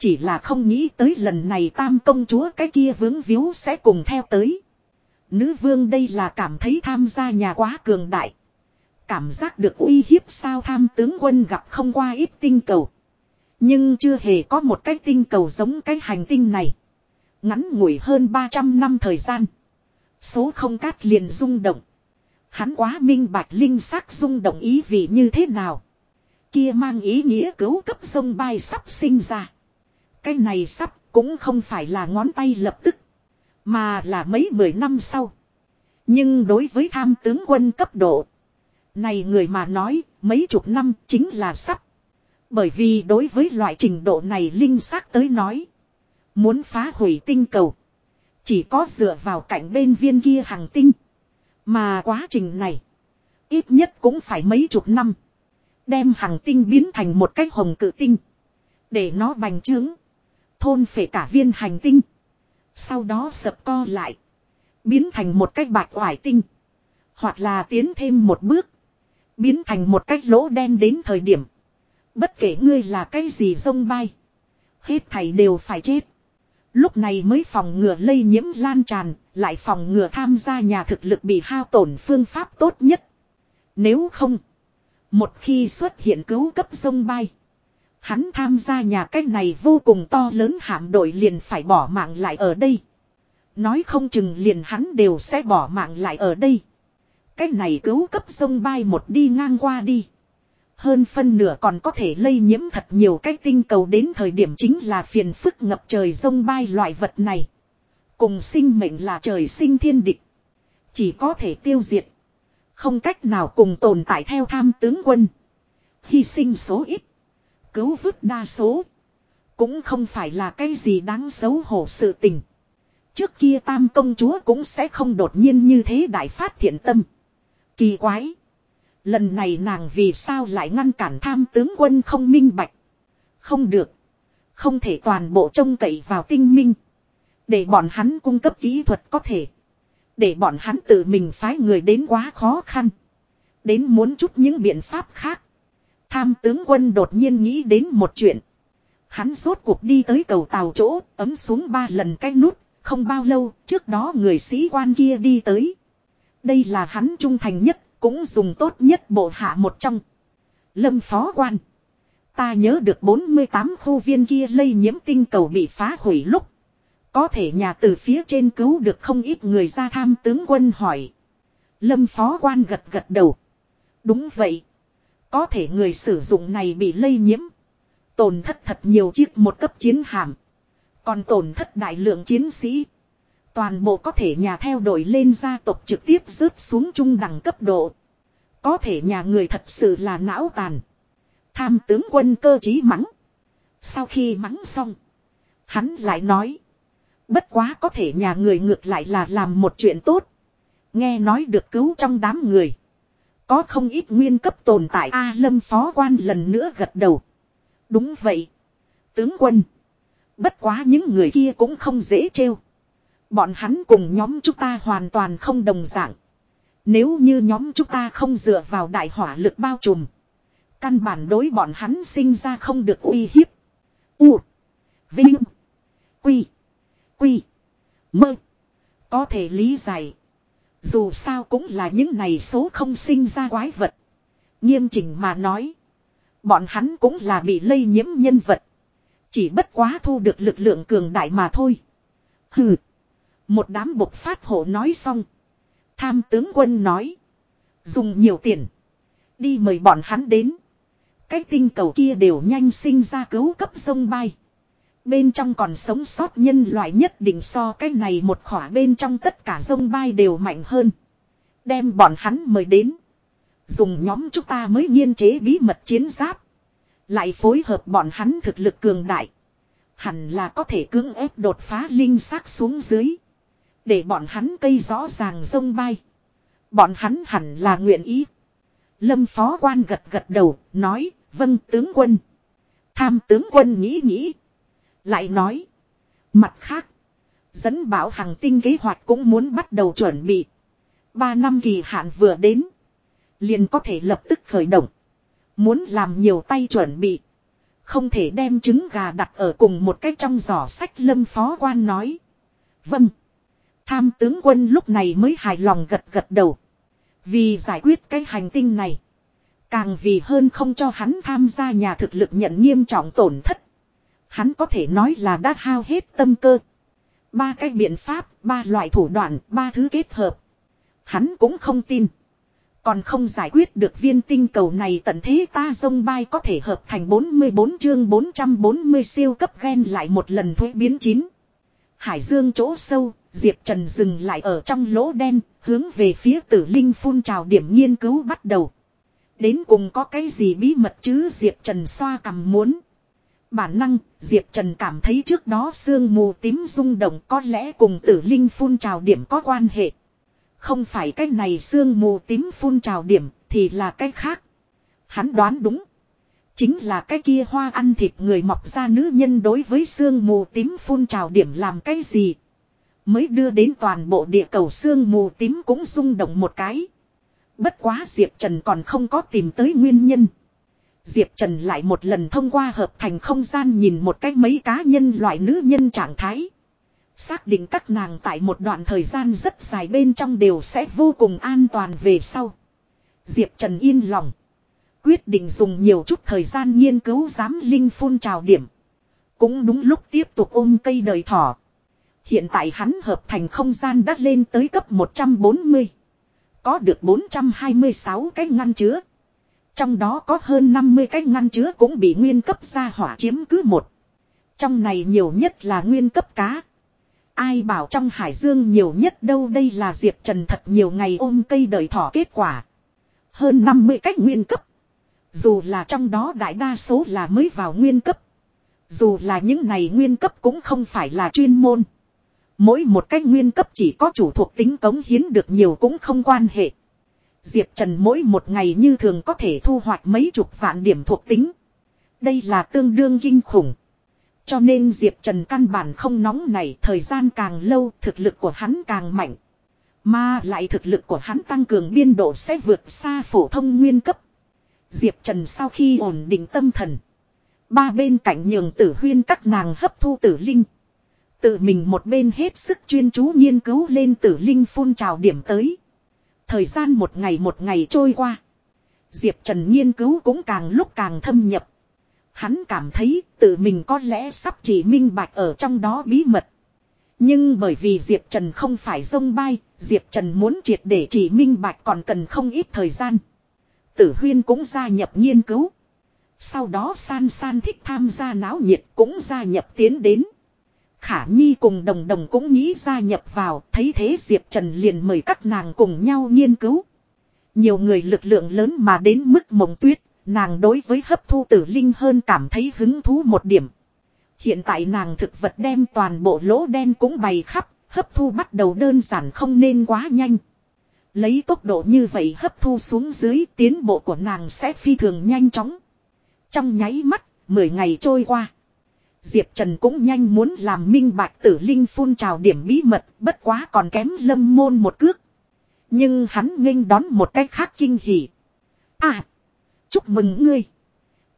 Speaker 1: Chỉ là không nghĩ tới lần này tam công chúa cái kia vướng víu sẽ cùng theo tới. Nữ vương đây là cảm thấy tham gia nhà quá cường đại. Cảm giác được uy hiếp sao tham tướng quân gặp không qua ít tinh cầu. Nhưng chưa hề có một cái tinh cầu giống cái hành tinh này. Ngắn ngủi hơn 300 năm thời gian. Số không cát liền rung động. Hắn quá minh bạch linh sắc rung động ý vị như thế nào. Kia mang ý nghĩa cứu cấp sông bay sắp sinh ra. Cái này sắp cũng không phải là ngón tay lập tức. Mà là mấy mười năm sau. Nhưng đối với tham tướng quân cấp độ. Này người mà nói mấy chục năm chính là sắp. Bởi vì đối với loại trình độ này linh xác tới nói. Muốn phá hủy tinh cầu. Chỉ có dựa vào cạnh bên viên kia hàng tinh. Mà quá trình này. Ít nhất cũng phải mấy chục năm. Đem hàng tinh biến thành một cái hồng cự tinh. Để nó bành trướng. Thôn phệ cả viên hành tinh. Sau đó sập co lại. Biến thành một cái bạch oải tinh. Hoặc là tiến thêm một bước. Biến thành một cái lỗ đen đến thời điểm. Bất kể ngươi là cái gì sông bay. Hết thầy đều phải chết. Lúc này mới phòng ngừa lây nhiễm lan tràn, lại phòng ngừa tham gia nhà thực lực bị hao tổn phương pháp tốt nhất. Nếu không, một khi xuất hiện cứu cấp sông bay, hắn tham gia nhà cách này vô cùng to lớn hạm đội liền phải bỏ mạng lại ở đây. Nói không chừng liền hắn đều sẽ bỏ mạng lại ở đây. Cách này cứu cấp sông bay một đi ngang qua đi. Hơn phân nửa còn có thể lây nhiễm thật nhiều cái tinh cầu đến thời điểm chính là phiền phức ngập trời sông bay loại vật này. Cùng sinh mệnh là trời sinh thiên địch. Chỉ có thể tiêu diệt. Không cách nào cùng tồn tại theo tham tướng quân. Hy sinh số ít. Cứu vứt đa số. Cũng không phải là cái gì đáng xấu hổ sự tình. Trước kia tam công chúa cũng sẽ không đột nhiên như thế đại phát thiện tâm. Kỳ quái. Lần này nàng vì sao lại ngăn cản tham tướng quân không minh bạch. Không được. Không thể toàn bộ trông cậy vào tinh minh. Để bọn hắn cung cấp kỹ thuật có thể. Để bọn hắn tự mình phái người đến quá khó khăn. Đến muốn chút những biện pháp khác. Tham tướng quân đột nhiên nghĩ đến một chuyện. Hắn rốt cuộc đi tới cầu tàu chỗ, ấm xuống ba lần cái nút, không bao lâu, trước đó người sĩ quan kia đi tới. Đây là hắn trung thành nhất, cũng dùng tốt nhất bộ hạ một trong. Lâm phó quan. Ta nhớ được 48 khu viên kia lây nhiễm tinh cầu bị phá hủy lúc. Có thể nhà từ phía trên cứu được không ít người ra tham tướng quân hỏi. Lâm phó quan gật gật đầu. Đúng vậy. Có thể người sử dụng này bị lây nhiễm. Tổn thất thật nhiều chiếc một cấp chiến hạm. Còn tổn thất đại lượng chiến sĩ. Toàn bộ có thể nhà theo đội lên gia tộc trực tiếp rớt xuống trung đẳng cấp độ. Có thể nhà người thật sự là não tàn. Tham tướng quân cơ trí mắng. Sau khi mắng xong. Hắn lại nói. Bất quá có thể nhà người ngược lại là làm một chuyện tốt. Nghe nói được cứu trong đám người. Có không ít nguyên cấp tồn tại A lâm phó quan lần nữa gật đầu. Đúng vậy. Tướng quân. Bất quá những người kia cũng không dễ trêu. Bọn hắn cùng nhóm chúng ta hoàn toàn không đồng dạng. Nếu như nhóm chúng ta không dựa vào đại hỏa lực bao trùm. Căn bản đối bọn hắn sinh ra không được uy hiếp. U. Vinh. Quy. Quy. Mơ. Có thể lý giải. Dù sao cũng là những này số không sinh ra quái vật. Nghiêm chỉnh mà nói. Bọn hắn cũng là bị lây nhiễm nhân vật. Chỉ bất quá thu được lực lượng cường đại mà thôi. Hừ. Một đám bộc phát hộ nói xong. Tham tướng quân nói. Dùng nhiều tiền. Đi mời bọn hắn đến. Cái tinh cầu kia đều nhanh sinh ra cứu cấp sông bay. Bên trong còn sống sót nhân loại nhất định so cái này một khỏa bên trong tất cả sông bay đều mạnh hơn. Đem bọn hắn mời đến. Dùng nhóm chúng ta mới nghiên chế bí mật chiến giáp. Lại phối hợp bọn hắn thực lực cường đại. Hẳn là có thể cưỡng ép đột phá linh xác xuống dưới. Để bọn hắn cây rõ ràng sông bay. Bọn hắn hẳn là nguyện ý. Lâm phó quan gật gật đầu, nói, vâng tướng quân. Tham tướng quân nghĩ nghĩ. Lại nói. Mặt khác. Dẫn bảo hàng tinh kế hoạch cũng muốn bắt đầu chuẩn bị. Ba năm kỳ hạn vừa đến. Liền có thể lập tức khởi động. Muốn làm nhiều tay chuẩn bị. Không thể đem trứng gà đặt ở cùng một cái trong giỏ sách lâm phó quan nói. Vâng. Tham tướng quân lúc này mới hài lòng gật gật đầu. Vì giải quyết cái hành tinh này. Càng vì hơn không cho hắn tham gia nhà thực lực nhận nghiêm trọng tổn thất. Hắn có thể nói là đã hao hết tâm cơ. Ba cái biện pháp, ba loại thủ đoạn, ba thứ kết hợp. Hắn cũng không tin. Còn không giải quyết được viên tinh cầu này tận thế ta dông bay có thể hợp thành 44 chương 440 siêu cấp gen lại một lần thuế biến chín. Hải dương chỗ sâu, Diệp Trần dừng lại ở trong lỗ đen, hướng về phía tử linh phun trào điểm nghiên cứu bắt đầu. Đến cùng có cái gì bí mật chứ Diệp Trần xoa cầm muốn. Bản năng, Diệp Trần cảm thấy trước đó sương mù tím rung động có lẽ cùng tử linh phun trào điểm có quan hệ. Không phải cái này sương mù tím phun trào điểm thì là cái khác. Hắn đoán đúng. Chính là cái kia hoa ăn thịt người mọc ra nữ nhân đối với sương mù tím phun trào điểm làm cái gì. Mới đưa đến toàn bộ địa cầu sương mù tím cũng rung động một cái. Bất quá Diệp Trần còn không có tìm tới nguyên nhân. Diệp Trần lại một lần thông qua hợp thành không gian nhìn một cách mấy cá nhân loại nữ nhân trạng thái. Xác định các nàng tại một đoạn thời gian rất dài bên trong đều sẽ vô cùng an toàn về sau. Diệp Trần yên lòng. Quyết định dùng nhiều chút thời gian nghiên cứu giám linh phun trào điểm. Cũng đúng lúc tiếp tục ôm cây đời thỏ. Hiện tại hắn hợp thành không gian đã lên tới cấp 140. Có được 426 cái ngăn chứa. Trong đó có hơn 50 cái ngăn chứa cũng bị nguyên cấp ra hỏa chiếm cứ một. Trong này nhiều nhất là nguyên cấp cá. Ai bảo trong hải dương nhiều nhất đâu đây là Diệp Trần thật nhiều ngày ôm cây đời thỏ kết quả. Hơn 50 cách nguyên cấp. Dù là trong đó đại đa số là mới vào nguyên cấp. Dù là những này nguyên cấp cũng không phải là chuyên môn. Mỗi một cách nguyên cấp chỉ có chủ thuộc tính cống hiến được nhiều cũng không quan hệ. Diệp Trần mỗi một ngày như thường có thể thu hoạch mấy chục vạn điểm thuộc tính. Đây là tương đương kinh khủng. Cho nên Diệp Trần căn bản không nóng này, thời gian càng lâu, thực lực của hắn càng mạnh. Mà lại thực lực của hắn tăng cường biên độ sẽ vượt xa phổ thông nguyên cấp. Diệp Trần sau khi ổn định tâm thần. Ba bên cạnh nhường tử huyên các nàng hấp thu tử linh. Tự mình một bên hết sức chuyên chú nghiên cứu lên tử linh phun trào điểm tới. Thời gian một ngày một ngày trôi qua. Diệp Trần nghiên cứu cũng càng lúc càng thâm nhập. Hắn cảm thấy tự mình có lẽ sắp chỉ minh bạch ở trong đó bí mật. Nhưng bởi vì Diệp Trần không phải dông bay, Diệp Trần muốn triệt để chỉ minh bạch còn cần không ít thời gian. Tử Huyên cũng gia nhập nghiên cứu. Sau đó san san thích tham gia náo nhiệt cũng gia nhập tiến đến. Khả Nhi cùng đồng đồng cũng nghĩ gia nhập vào, thấy thế Diệp Trần liền mời các nàng cùng nhau nghiên cứu. Nhiều người lực lượng lớn mà đến mức mộng tuyết, nàng đối với hấp thu tử linh hơn cảm thấy hứng thú một điểm. Hiện tại nàng thực vật đem toàn bộ lỗ đen cũng bày khắp, hấp thu bắt đầu đơn giản không nên quá nhanh. Lấy tốc độ như vậy hấp thu xuống dưới tiến bộ của nàng sẽ phi thường nhanh chóng. Trong nháy mắt, 10 ngày trôi qua. Diệp Trần cũng nhanh muốn làm minh bạch tử linh phun trào điểm bí mật, bất quá còn kém lâm môn một cước. Nhưng hắn nghênh đón một cách khác kinh hỉ. À! Chúc mừng ngươi!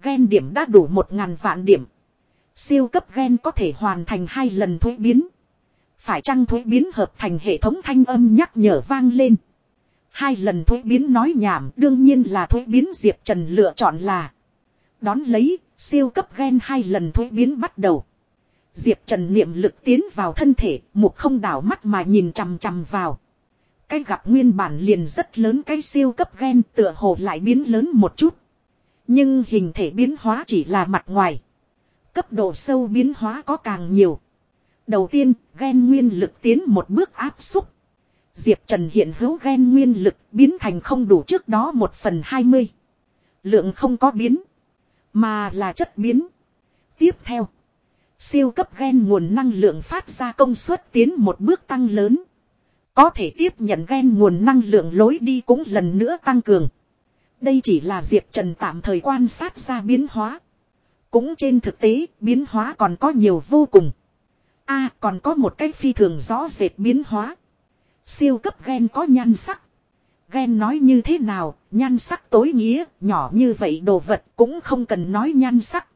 Speaker 1: Ghen điểm đã đủ một ngàn vạn điểm. Siêu cấp ghen có thể hoàn thành hai lần thuế biến. Phải chăng thuế biến hợp thành hệ thống thanh âm nhắc nhở vang lên. Hai lần thuế biến nói nhảm đương nhiên là thuế biến Diệp Trần lựa chọn là. Đón lấy, siêu cấp ghen hai lần thuế biến bắt đầu. Diệp Trần niệm lực tiến vào thân thể, mục không đảo mắt mà nhìn chằm chằm vào. Cái gặp nguyên bản liền rất lớn cái siêu cấp ghen tựa hồ lại biến lớn một chút. Nhưng hình thể biến hóa chỉ là mặt ngoài. Cấp độ sâu biến hóa có càng nhiều. Đầu tiên, ghen nguyên lực tiến một bước áp xúc. Diệp Trần hiện hữu ghen nguyên lực biến thành không đủ trước đó một phần hai mươi Lượng không có biến. Mà là chất biến. Tiếp theo. Siêu cấp gen nguồn năng lượng phát ra công suất tiến một bước tăng lớn. Có thể tiếp nhận gen nguồn năng lượng lối đi cũng lần nữa tăng cường. Đây chỉ là Diệp Trần tạm thời quan sát ra biến hóa. Cũng trên thực tế, biến hóa còn có nhiều vô cùng. a còn có một cái phi thường rõ rệt biến hóa. Siêu cấp gen có nhan sắc ghen nói như thế nào, nhan sắc tối nghĩa, nhỏ như vậy đồ vật cũng không cần nói nhan sắc.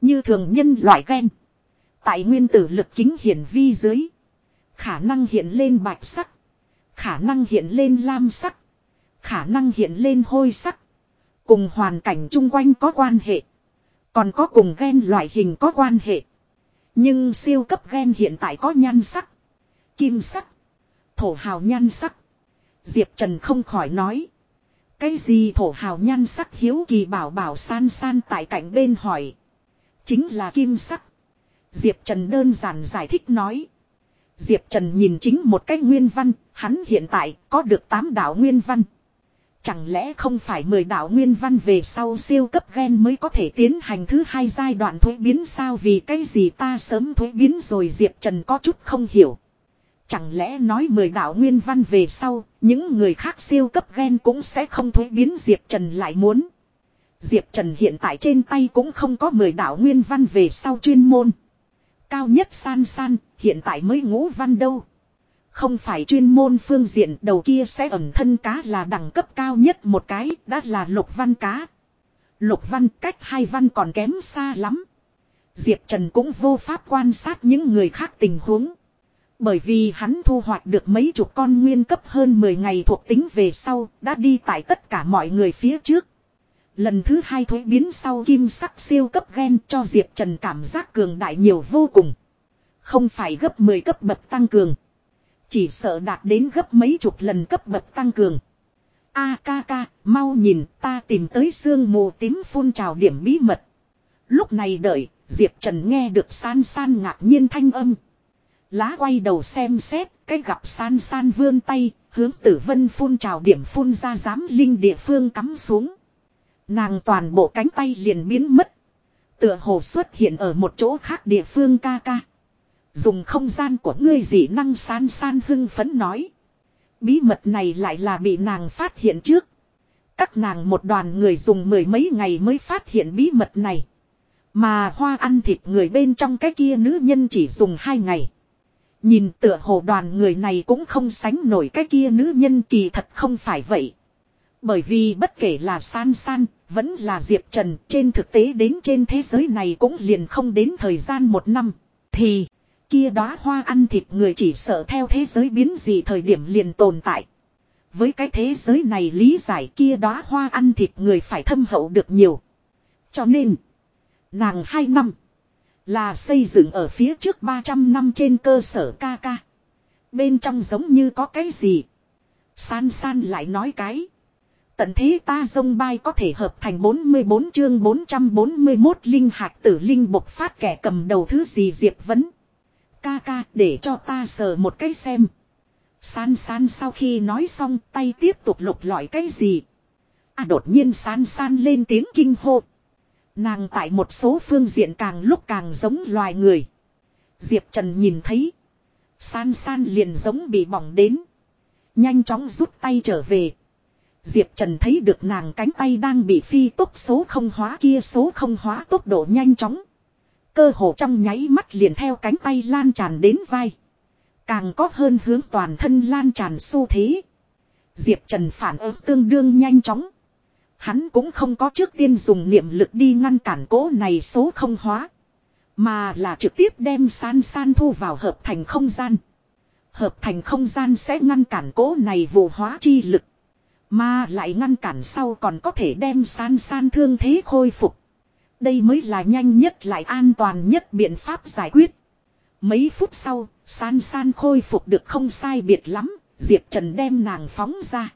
Speaker 1: Như thường nhân loại ghen Tại nguyên tử lực kính hiển vi dưới. Khả năng hiện lên bạch sắc. Khả năng hiện lên lam sắc. Khả năng hiện lên hôi sắc. Cùng hoàn cảnh chung quanh có quan hệ. Còn có cùng ghen loại hình có quan hệ. Nhưng siêu cấp ghen hiện tại có nhan sắc. Kim sắc. Thổ hào nhan sắc. Diệp Trần không khỏi nói. Cái gì thổ hào nhan sắc hiếu kỳ bảo bảo san san tại cạnh bên hỏi. Chính là kim sắc. Diệp Trần đơn giản giải thích nói. Diệp Trần nhìn chính một cách nguyên văn, hắn hiện tại có được 8 đạo nguyên văn. Chẳng lẽ không phải 10 đạo nguyên văn về sau siêu cấp gen mới có thể tiến hành thứ hai giai đoạn thuế biến sao vì cái gì ta sớm thuế biến rồi Diệp Trần có chút không hiểu. Chẳng lẽ nói 10 đạo nguyên văn về sau, những người khác siêu cấp ghen cũng sẽ không thuế biến Diệp Trần lại muốn. Diệp Trần hiện tại trên tay cũng không có 10 đạo nguyên văn về sau chuyên môn. Cao nhất san san, hiện tại mới ngũ văn đâu. Không phải chuyên môn phương diện đầu kia sẽ ẩn thân cá là đẳng cấp cao nhất một cái, đã là lục văn cá. Lục văn cách hai văn còn kém xa lắm. Diệp Trần cũng vô pháp quan sát những người khác tình huống. Bởi vì hắn thu hoạch được mấy chục con nguyên cấp hơn 10 ngày thuộc tính về sau, đã đi tại tất cả mọi người phía trước. Lần thứ hai thuế biến sau kim sắc siêu cấp gen cho Diệp Trần cảm giác cường đại nhiều vô cùng. Không phải gấp 10 cấp bậc tăng cường. Chỉ sợ đạt đến gấp mấy chục lần cấp bậc tăng cường. A ca ca, mau nhìn ta tìm tới xương mù tím phun trào điểm bí mật. Lúc này đợi, Diệp Trần nghe được san san ngạc nhiên thanh âm. Lá quay đầu xem xét, cái gặp san san vươn tay, hướng tử vân phun trào điểm phun ra giám linh địa phương cắm xuống. Nàng toàn bộ cánh tay liền biến mất. Tựa hồ xuất hiện ở một chỗ khác địa phương ca ca. Dùng không gian của ngươi dị năng san san hưng phấn nói. Bí mật này lại là bị nàng phát hiện trước. Các nàng một đoàn người dùng mười mấy ngày mới phát hiện bí mật này. Mà hoa ăn thịt người bên trong cái kia nữ nhân chỉ dùng hai ngày. Nhìn tựa hồ đoàn người này cũng không sánh nổi cái kia nữ nhân kỳ thật không phải vậy. Bởi vì bất kể là san san, vẫn là Diệp Trần, trên thực tế đến trên thế giới này cũng liền không đến thời gian một năm. Thì, kia đóa hoa ăn thịt người chỉ sợ theo thế giới biến gì thời điểm liền tồn tại. Với cái thế giới này lý giải kia đóa hoa ăn thịt người phải thâm hậu được nhiều. Cho nên, nàng hai năm, là xây dựng ở phía trước 300 năm trên cơ sở ca ca. Bên trong giống như có cái gì. San san lại nói cái. Tận thế ta dông bay có thể hợp thành 44 chương 441 linh hạt tử linh bộc phát kẻ cầm đầu thứ gì diệp vấn. Ca ca, để cho ta sờ một cái xem. San san sau khi nói xong, tay tiếp tục lục lọi cái gì. À đột nhiên san san lên tiếng kinh hô. Nàng tại một số phương diện càng lúc càng giống loài người. Diệp Trần nhìn thấy. San san liền giống bị bỏng đến. Nhanh chóng rút tay trở về. Diệp Trần thấy được nàng cánh tay đang bị phi tốc số không hóa kia số không hóa tốc độ nhanh chóng. Cơ hồ trong nháy mắt liền theo cánh tay lan tràn đến vai. Càng có hơn hướng toàn thân lan tràn xu thế. Diệp Trần phản ứng tương đương nhanh chóng. Hắn cũng không có trước tiên dùng niệm lực đi ngăn cản cố này số không hóa. Mà là trực tiếp đem san san thu vào hợp thành không gian. Hợp thành không gian sẽ ngăn cản cố này vụ hóa chi lực. Mà lại ngăn cản sau còn có thể đem san san thương thế khôi phục. Đây mới là nhanh nhất lại an toàn nhất biện pháp giải quyết. Mấy phút sau, san san khôi phục được không sai biệt lắm, Diệp Trần đem nàng phóng ra.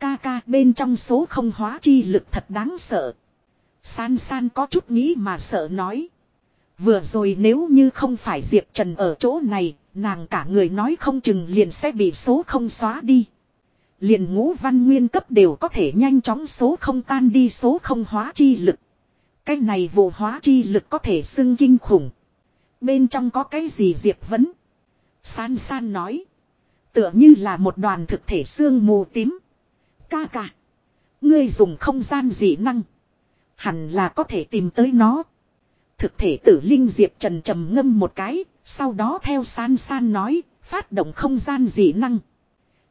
Speaker 1: Ca ca bên trong số không hóa chi lực thật đáng sợ. San san có chút nghĩ mà sợ nói. Vừa rồi nếu như không phải Diệp Trần ở chỗ này, nàng cả người nói không chừng liền sẽ bị số không xóa đi. Liền ngũ văn nguyên cấp đều có thể nhanh chóng số không tan đi số không hóa chi lực. Cái này vụ hóa chi lực có thể xưng kinh khủng. Bên trong có cái gì Diệp vấn? San san nói. Tựa như là một đoàn thực thể xương mù tím. Ca ca. Ngươi dùng không gian dị năng. Hẳn là có thể tìm tới nó. Thực thể tử linh Diệp Trần trầm ngâm một cái. Sau đó theo san san nói. Phát động không gian dị năng.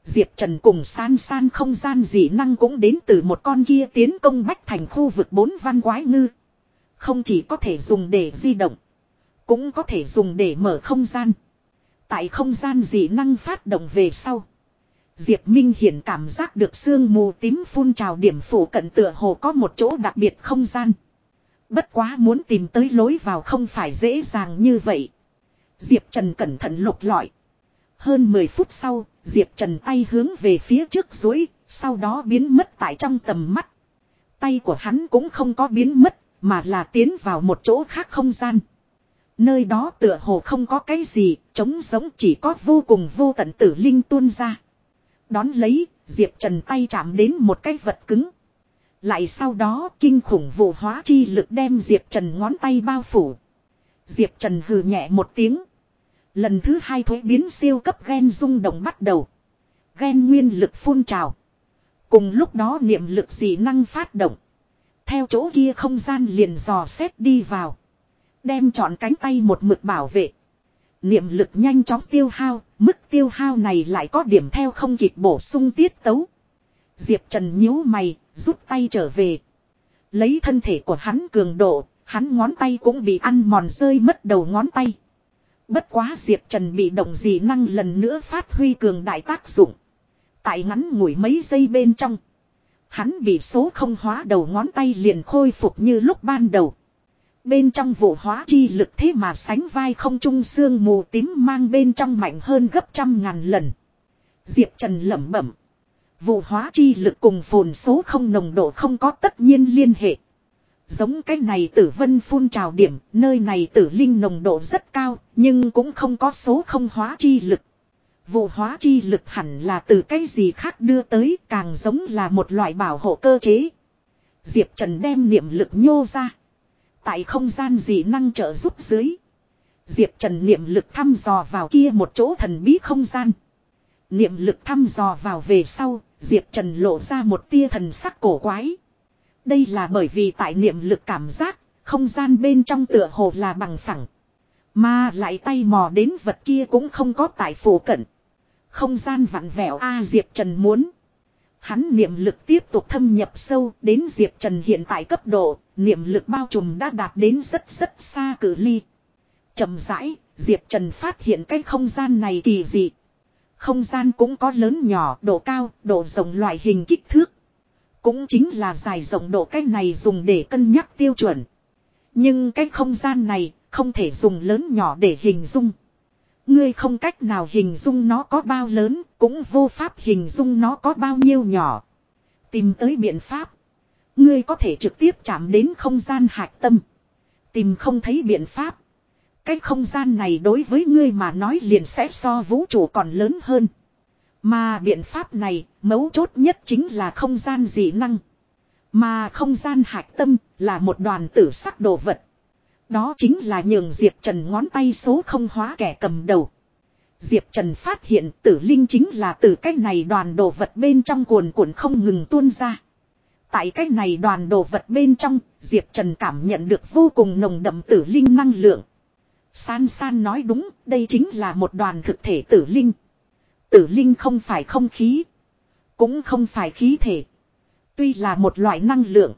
Speaker 1: Diệp Trần cùng san san không gian dị năng cũng đến từ một con kia tiến công bách thành khu vực bốn văn quái ngư. Không chỉ có thể dùng để di động. Cũng có thể dùng để mở không gian. Tại không gian dị năng phát động về sau. Diệp Minh Hiển cảm giác được sương mù tím phun trào điểm phủ cận tựa hồ có một chỗ đặc biệt không gian. Bất quá muốn tìm tới lối vào không phải dễ dàng như vậy. Diệp Trần cẩn thận lục lọi. Hơn 10 phút sau, Diệp Trần tay hướng về phía trước dối, sau đó biến mất tại trong tầm mắt. Tay của hắn cũng không có biến mất, mà là tiến vào một chỗ khác không gian. Nơi đó tựa hồ không có cái gì, trống giống chỉ có vô cùng vô tận tử linh tuôn ra. Đón lấy, Diệp Trần tay chạm đến một cái vật cứng. Lại sau đó kinh khủng vụ hóa chi lực đem Diệp Trần ngón tay bao phủ. Diệp Trần hừ nhẹ một tiếng. Lần thứ hai thuế biến siêu cấp gen rung động bắt đầu. Gen nguyên lực phun trào. Cùng lúc đó niệm lực dị năng phát động. Theo chỗ kia không gian liền dò xét đi vào. Đem chọn cánh tay một mực bảo vệ. Niệm lực nhanh chóng tiêu hao, mức tiêu hao này lại có điểm theo không kịp bổ sung tiết tấu. Diệp Trần nhíu mày, rút tay trở về. Lấy thân thể của hắn cường độ, hắn ngón tay cũng bị ăn mòn rơi mất đầu ngón tay. Bất quá Diệp Trần bị động dị năng lần nữa phát huy cường đại tác dụng. Tại ngắn ngủi mấy giây bên trong. Hắn bị số không hóa đầu ngón tay liền khôi phục như lúc ban đầu. Bên trong vụ hóa chi lực thế mà sánh vai không trung xương mù tím mang bên trong mạnh hơn gấp trăm ngàn lần. Diệp Trần lẩm bẩm. Vụ hóa chi lực cùng phồn số không nồng độ không có tất nhiên liên hệ. Giống cái này tử vân phun trào điểm, nơi này tử linh nồng độ rất cao, nhưng cũng không có số không hóa chi lực. Vụ hóa chi lực hẳn là từ cái gì khác đưa tới càng giống là một loại bảo hộ cơ chế. Diệp Trần đem niệm lực nhô ra. Tại không gian gì năng trợ giúp dưới. Diệp Trần niệm lực thăm dò vào kia một chỗ thần bí không gian. Niệm lực thăm dò vào về sau, Diệp Trần lộ ra một tia thần sắc cổ quái. Đây là bởi vì tại niệm lực cảm giác, không gian bên trong tựa hồ là bằng phẳng. Mà lại tay mò đến vật kia cũng không có tại phủ cận. Không gian vặn vẹo A Diệp Trần muốn. Hắn niệm lực tiếp tục thâm nhập sâu đến Diệp Trần hiện tại cấp độ, niệm lực bao trùm đã đạt đến rất rất xa cử ly. chậm rãi, Diệp Trần phát hiện cái không gian này kỳ dị. Không gian cũng có lớn nhỏ, độ cao, độ rộng loại hình kích thước. Cũng chính là dài rộng độ cái này dùng để cân nhắc tiêu chuẩn. Nhưng cái không gian này không thể dùng lớn nhỏ để hình dung. Ngươi không cách nào hình dung nó có bao lớn, cũng vô pháp hình dung nó có bao nhiêu nhỏ. Tìm tới biện pháp. Ngươi có thể trực tiếp chạm đến không gian hạch tâm. Tìm không thấy biện pháp. Cái không gian này đối với ngươi mà nói liền sẽ so vũ trụ còn lớn hơn. Mà biện pháp này, mấu chốt nhất chính là không gian dị năng. Mà không gian hạch tâm là một đoàn tử sắc đồ vật. Đó chính là nhường Diệp Trần ngón tay số không hóa kẻ cầm đầu. Diệp Trần phát hiện tử linh chính là từ cách này đoàn đồ vật bên trong cuồn cuộn không ngừng tuôn ra. Tại cách này đoàn đồ vật bên trong, Diệp Trần cảm nhận được vô cùng nồng đậm tử linh năng lượng. San San nói đúng, đây chính là một đoàn thực thể tử linh. Tử linh không phải không khí, cũng không phải khí thể. Tuy là một loại năng lượng,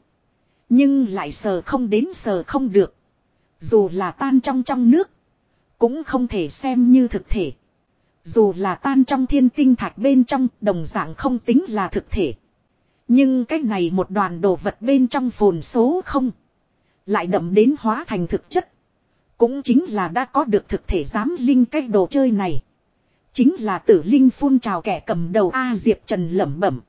Speaker 1: nhưng lại sờ không đến sờ không được. Dù là tan trong trong nước. Cũng không thể xem như thực thể. Dù là tan trong thiên tinh thạch bên trong, đồng dạng không tính là thực thể. Nhưng cái này một đoàn đồ vật bên trong phồn số không. Lại đậm đến hóa thành thực chất. Cũng chính là đã có được thực thể dám linh cái đồ chơi này. Chính là tử linh phun trào kẻ cầm đầu A Diệp Trần lẩm bẩm.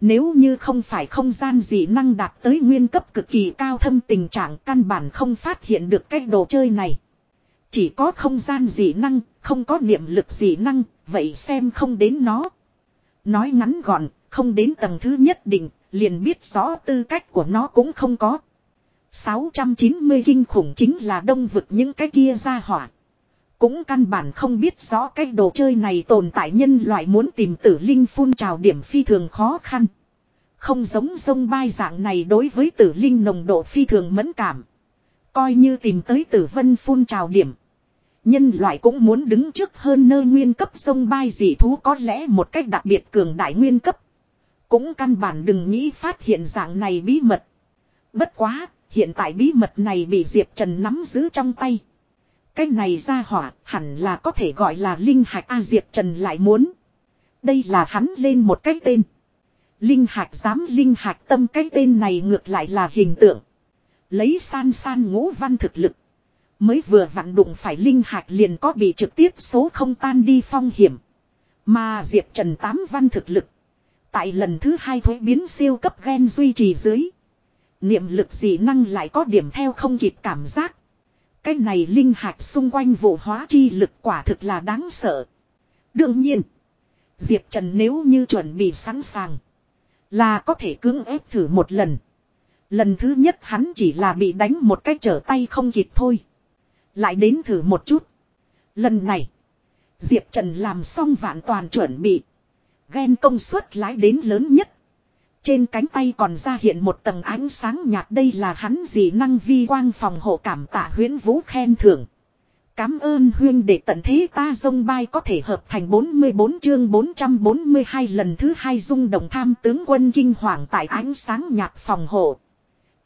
Speaker 1: Nếu như không phải không gian dị năng đạt tới nguyên cấp cực kỳ cao thâm tình trạng căn bản không phát hiện được cái đồ chơi này. Chỉ có không gian dị năng, không có niệm lực dị năng, vậy xem không đến nó. Nói ngắn gọn, không đến tầng thứ nhất định, liền biết rõ tư cách của nó cũng không có. 690 kinh khủng chính là đông vực những cái kia ra hỏa. Cũng căn bản không biết rõ cái đồ chơi này tồn tại nhân loại muốn tìm tử linh phun trào điểm phi thường khó khăn. Không giống sông bay dạng này đối với tử linh nồng độ phi thường mẫn cảm. Coi như tìm tới tử vân phun trào điểm. Nhân loại cũng muốn đứng trước hơn nơi nguyên cấp sông bay dị thú có lẽ một cách đặc biệt cường đại nguyên cấp. Cũng căn bản đừng nghĩ phát hiện dạng này bí mật. Bất quá, hiện tại bí mật này bị Diệp Trần nắm giữ trong tay. Cái này ra hỏa, hẳn là có thể gọi là linh hạch A Diệp Trần lại muốn. Đây là hắn lên một cái tên. Linh hạch dám linh hạch tâm cái tên này ngược lại là hình tượng. Lấy san san ngũ văn thực lực. Mới vừa vặn đụng phải linh Hạch liền có bị trực tiếp số không tan đi phong hiểm. Mà Diệp Trần tám văn thực lực. Tại lần thứ hai thuế biến siêu cấp gen duy trì dưới. Niệm lực dị năng lại có điểm theo không kịp cảm giác. Cái này linh hạt xung quanh vụ hóa chi lực quả thực là đáng sợ. Đương nhiên. Diệp Trần nếu như chuẩn bị sẵn sàng. Là có thể cưỡng ép thử một lần. Lần thứ nhất hắn chỉ là bị đánh một cái trở tay không kịp thôi. Lại đến thử một chút. Lần này. Diệp Trần làm xong vạn toàn chuẩn bị. Ghen công suất lái đến lớn nhất. Trên cánh tay còn ra hiện một tầng ánh sáng nhạt đây là hắn dị năng vi quang phòng hộ cảm tạ huyến vũ khen thưởng. Cám ơn huyên để tận thế ta dông bay có thể hợp thành 44 chương 442 lần thứ hai dung đồng tham tướng quân kinh hoàng tại ánh sáng nhạt phòng hộ.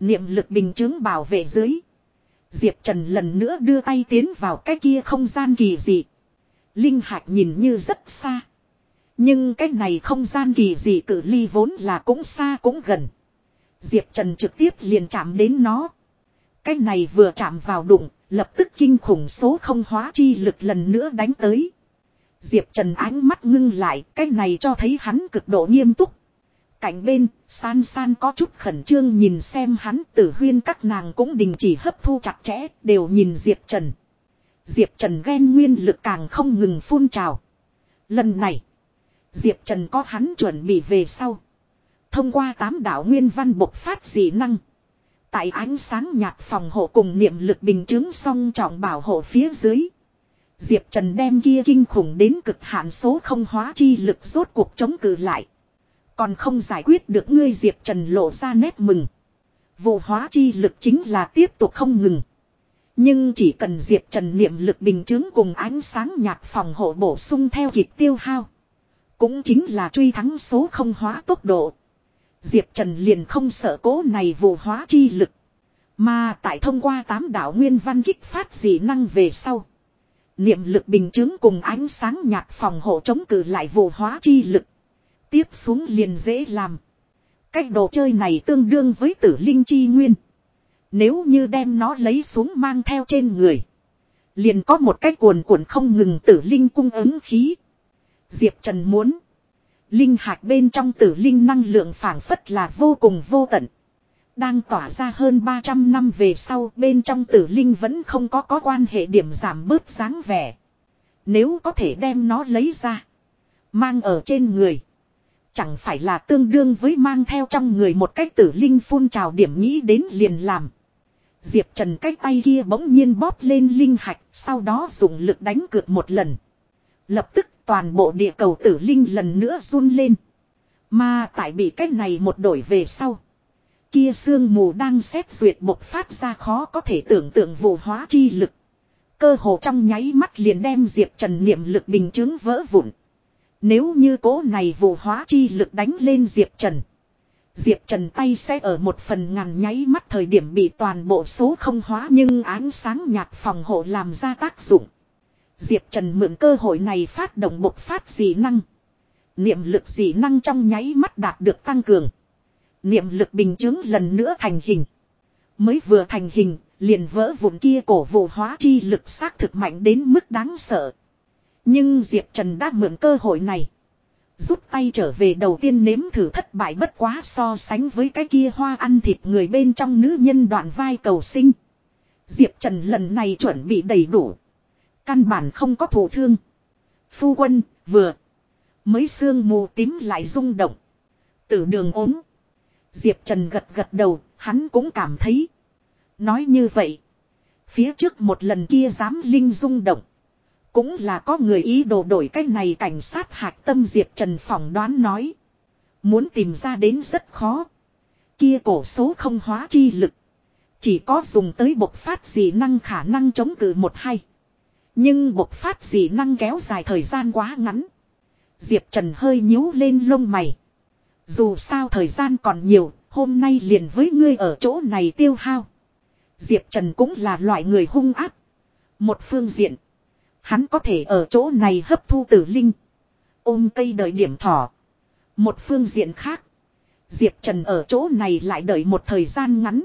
Speaker 1: Niệm lực bình chứng bảo vệ dưới. Diệp Trần lần nữa đưa tay tiến vào cái kia không gian kỳ dị. Linh hạch nhìn như rất xa. Nhưng cái này không gian kỳ gì cử ly vốn là cũng xa cũng gần. Diệp Trần trực tiếp liền chạm đến nó. Cái này vừa chạm vào đụng, lập tức kinh khủng số không hóa chi lực lần nữa đánh tới. Diệp Trần ánh mắt ngưng lại, cái này cho thấy hắn cực độ nghiêm túc. Cạnh bên, san san có chút khẩn trương nhìn xem hắn tử huyên các nàng cũng đình chỉ hấp thu chặt chẽ, đều nhìn Diệp Trần. Diệp Trần ghen nguyên lực càng không ngừng phun trào. Lần này, Diệp Trần có hắn chuẩn bị về sau. Thông qua tám đạo nguyên văn bộc phát dị năng. Tại ánh sáng nhạt phòng hộ cùng niệm lực bình chứng song trọng bảo hộ phía dưới. Diệp Trần đem kia kinh khủng đến cực hạn số không hóa chi lực rốt cuộc chống cự lại. Còn không giải quyết được ngươi Diệp Trần lộ ra nét mừng. Vụ hóa chi lực chính là tiếp tục không ngừng. Nhưng chỉ cần Diệp Trần niệm lực bình chứng cùng ánh sáng nhạt phòng hộ bổ sung theo kịp tiêu hao. Cũng chính là truy thắng số không hóa tốc độ. Diệp Trần liền không sợ cố này vụ hóa chi lực. Mà tại thông qua tám đạo nguyên văn kích phát dị năng về sau. Niệm lực bình chứng cùng ánh sáng nhạt phòng hộ chống cự lại vụ hóa chi lực. Tiếp xuống liền dễ làm. Cách đồ chơi này tương đương với tử linh chi nguyên. Nếu như đem nó lấy xuống mang theo trên người. Liền có một cái cuồn cuộn không ngừng tử linh cung ứng khí. Diệp Trần muốn. Linh hạt bên trong tử linh năng lượng phảng phất là vô cùng vô tận. Đang tỏa ra hơn 300 năm về sau bên trong tử linh vẫn không có có quan hệ điểm giảm bớt dáng vẻ. Nếu có thể đem nó lấy ra. Mang ở trên người. Chẳng phải là tương đương với mang theo trong người một cách tử linh phun trào điểm nghĩ đến liền làm. Diệp Trần cái tay kia bỗng nhiên bóp lên linh hạch, sau đó dùng lực đánh cược một lần. Lập tức toàn bộ địa cầu tử linh lần nữa run lên. Mà tại bị cách này một đổi về sau. Kia sương mù đang xét duyệt bộc phát ra khó có thể tưởng tượng vụ hóa chi lực. Cơ hồ trong nháy mắt liền đem Diệp Trần niệm lực bình chứng vỡ vụn. Nếu như cố này vụ hóa chi lực đánh lên Diệp Trần. Diệp Trần tay sẽ ở một phần ngàn nháy mắt thời điểm bị toàn bộ số không hóa nhưng ánh sáng nhạt phòng hộ làm ra tác dụng. Diệp Trần mượn cơ hội này phát động bộc phát dị năng. Niệm lực dị năng trong nháy mắt đạt được tăng cường. Niệm lực bình chứng lần nữa thành hình. Mới vừa thành hình, liền vỡ vụn kia cổ vụ hóa chi lực xác thực mạnh đến mức đáng sợ. Nhưng Diệp Trần đã mượn cơ hội này. Rút tay trở về đầu tiên nếm thử thất bại bất quá so sánh với cái kia hoa ăn thịt người bên trong nữ nhân đoạn vai cầu sinh. Diệp Trần lần này chuẩn bị đầy đủ. Căn bản không có thổ thương. Phu quân, vừa. Mới xương mù tím lại rung động. Tử đường ốm. Diệp Trần gật gật đầu, hắn cũng cảm thấy. Nói như vậy. Phía trước một lần kia dám linh rung động. Cũng là có người ý đồ đổi cách này cảnh sát hạc tâm Diệp Trần phỏng đoán nói. Muốn tìm ra đến rất khó. Kia cổ số không hóa chi lực. Chỉ có dùng tới bộc phát dị năng khả năng chống cự một hay. Nhưng bộc phát dị năng kéo dài thời gian quá ngắn. Diệp Trần hơi nhíu lên lông mày. Dù sao thời gian còn nhiều, hôm nay liền với ngươi ở chỗ này tiêu hao. Diệp Trần cũng là loại người hung áp. Một phương diện. Hắn có thể ở chỗ này hấp thu tử linh. Ôm cây đợi điểm thỏ. Một phương diện khác. Diệp Trần ở chỗ này lại đợi một thời gian ngắn.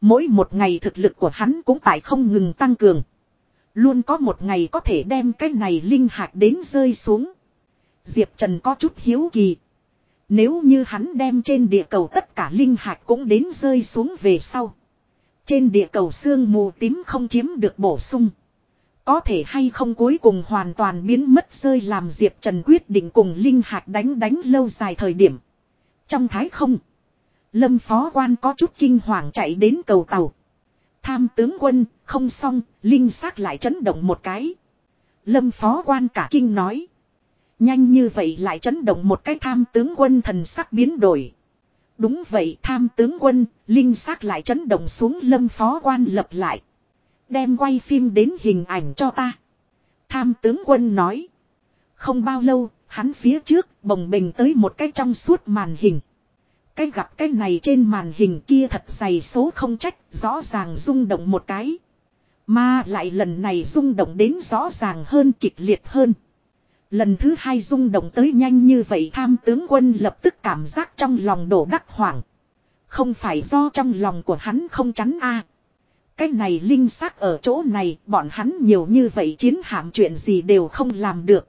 Speaker 1: Mỗi một ngày thực lực của hắn cũng tại không ngừng tăng cường. Luôn có một ngày có thể đem cái này linh hạt đến rơi xuống. Diệp Trần có chút hiếu kỳ. Nếu như hắn đem trên địa cầu tất cả linh hạt cũng đến rơi xuống về sau. Trên địa cầu xương mù tím không chiếm được bổ sung. Có thể hay không cuối cùng hoàn toàn biến mất rơi làm Diệp Trần quyết định cùng linh hạt đánh đánh lâu dài thời điểm. Trong thái không. Lâm phó quan có chút kinh hoàng chạy đến cầu tàu. Tham tướng quân, không xong, linh xác lại chấn động một cái. Lâm phó quan cả kinh nói. Nhanh như vậy lại chấn động một cái tham tướng quân thần sắc biến đổi. Đúng vậy tham tướng quân, linh xác lại chấn động xuống lâm phó quan lập lại. Đem quay phim đến hình ảnh cho ta. Tham tướng quân nói. Không bao lâu, hắn phía trước bồng bình tới một cái trong suốt màn hình. Cái gặp cái này trên màn hình kia thật dày số không trách, rõ ràng rung động một cái. Mà lại lần này rung động đến rõ ràng hơn kịch liệt hơn. Lần thứ hai rung động tới nhanh như vậy tham tướng quân lập tức cảm giác trong lòng đổ đắc hoảng. Không phải do trong lòng của hắn không chắn a Cái này linh xác ở chỗ này bọn hắn nhiều như vậy chiến hạm chuyện gì đều không làm được.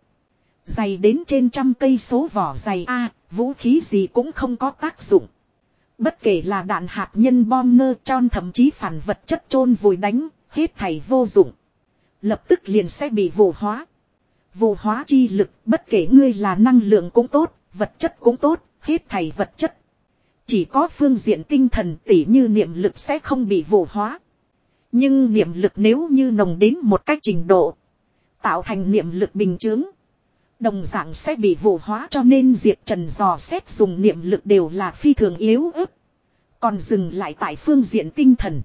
Speaker 1: Dày đến trên trăm cây số vỏ dày a vũ khí gì cũng không có tác dụng. Bất kể là đạn hạt nhân bom nơ tròn thậm chí phản vật chất chôn vùi đánh, hết thảy vô dụng. Lập tức liền sẽ bị vụ hóa. Vụ hóa chi lực bất kể ngươi là năng lượng cũng tốt, vật chất cũng tốt, hết thảy vật chất. Chỉ có phương diện tinh thần tỉ như niệm lực sẽ không bị vụ hóa. Nhưng niệm lực nếu như nồng đến một cách trình độ. Tạo thành niệm lực bình chứng. Đồng dạng sẽ bị vụ hóa cho nên Diệp Trần dò xét dùng niệm lực đều là phi thường yếu ớt. Còn dừng lại tại phương diện tinh thần.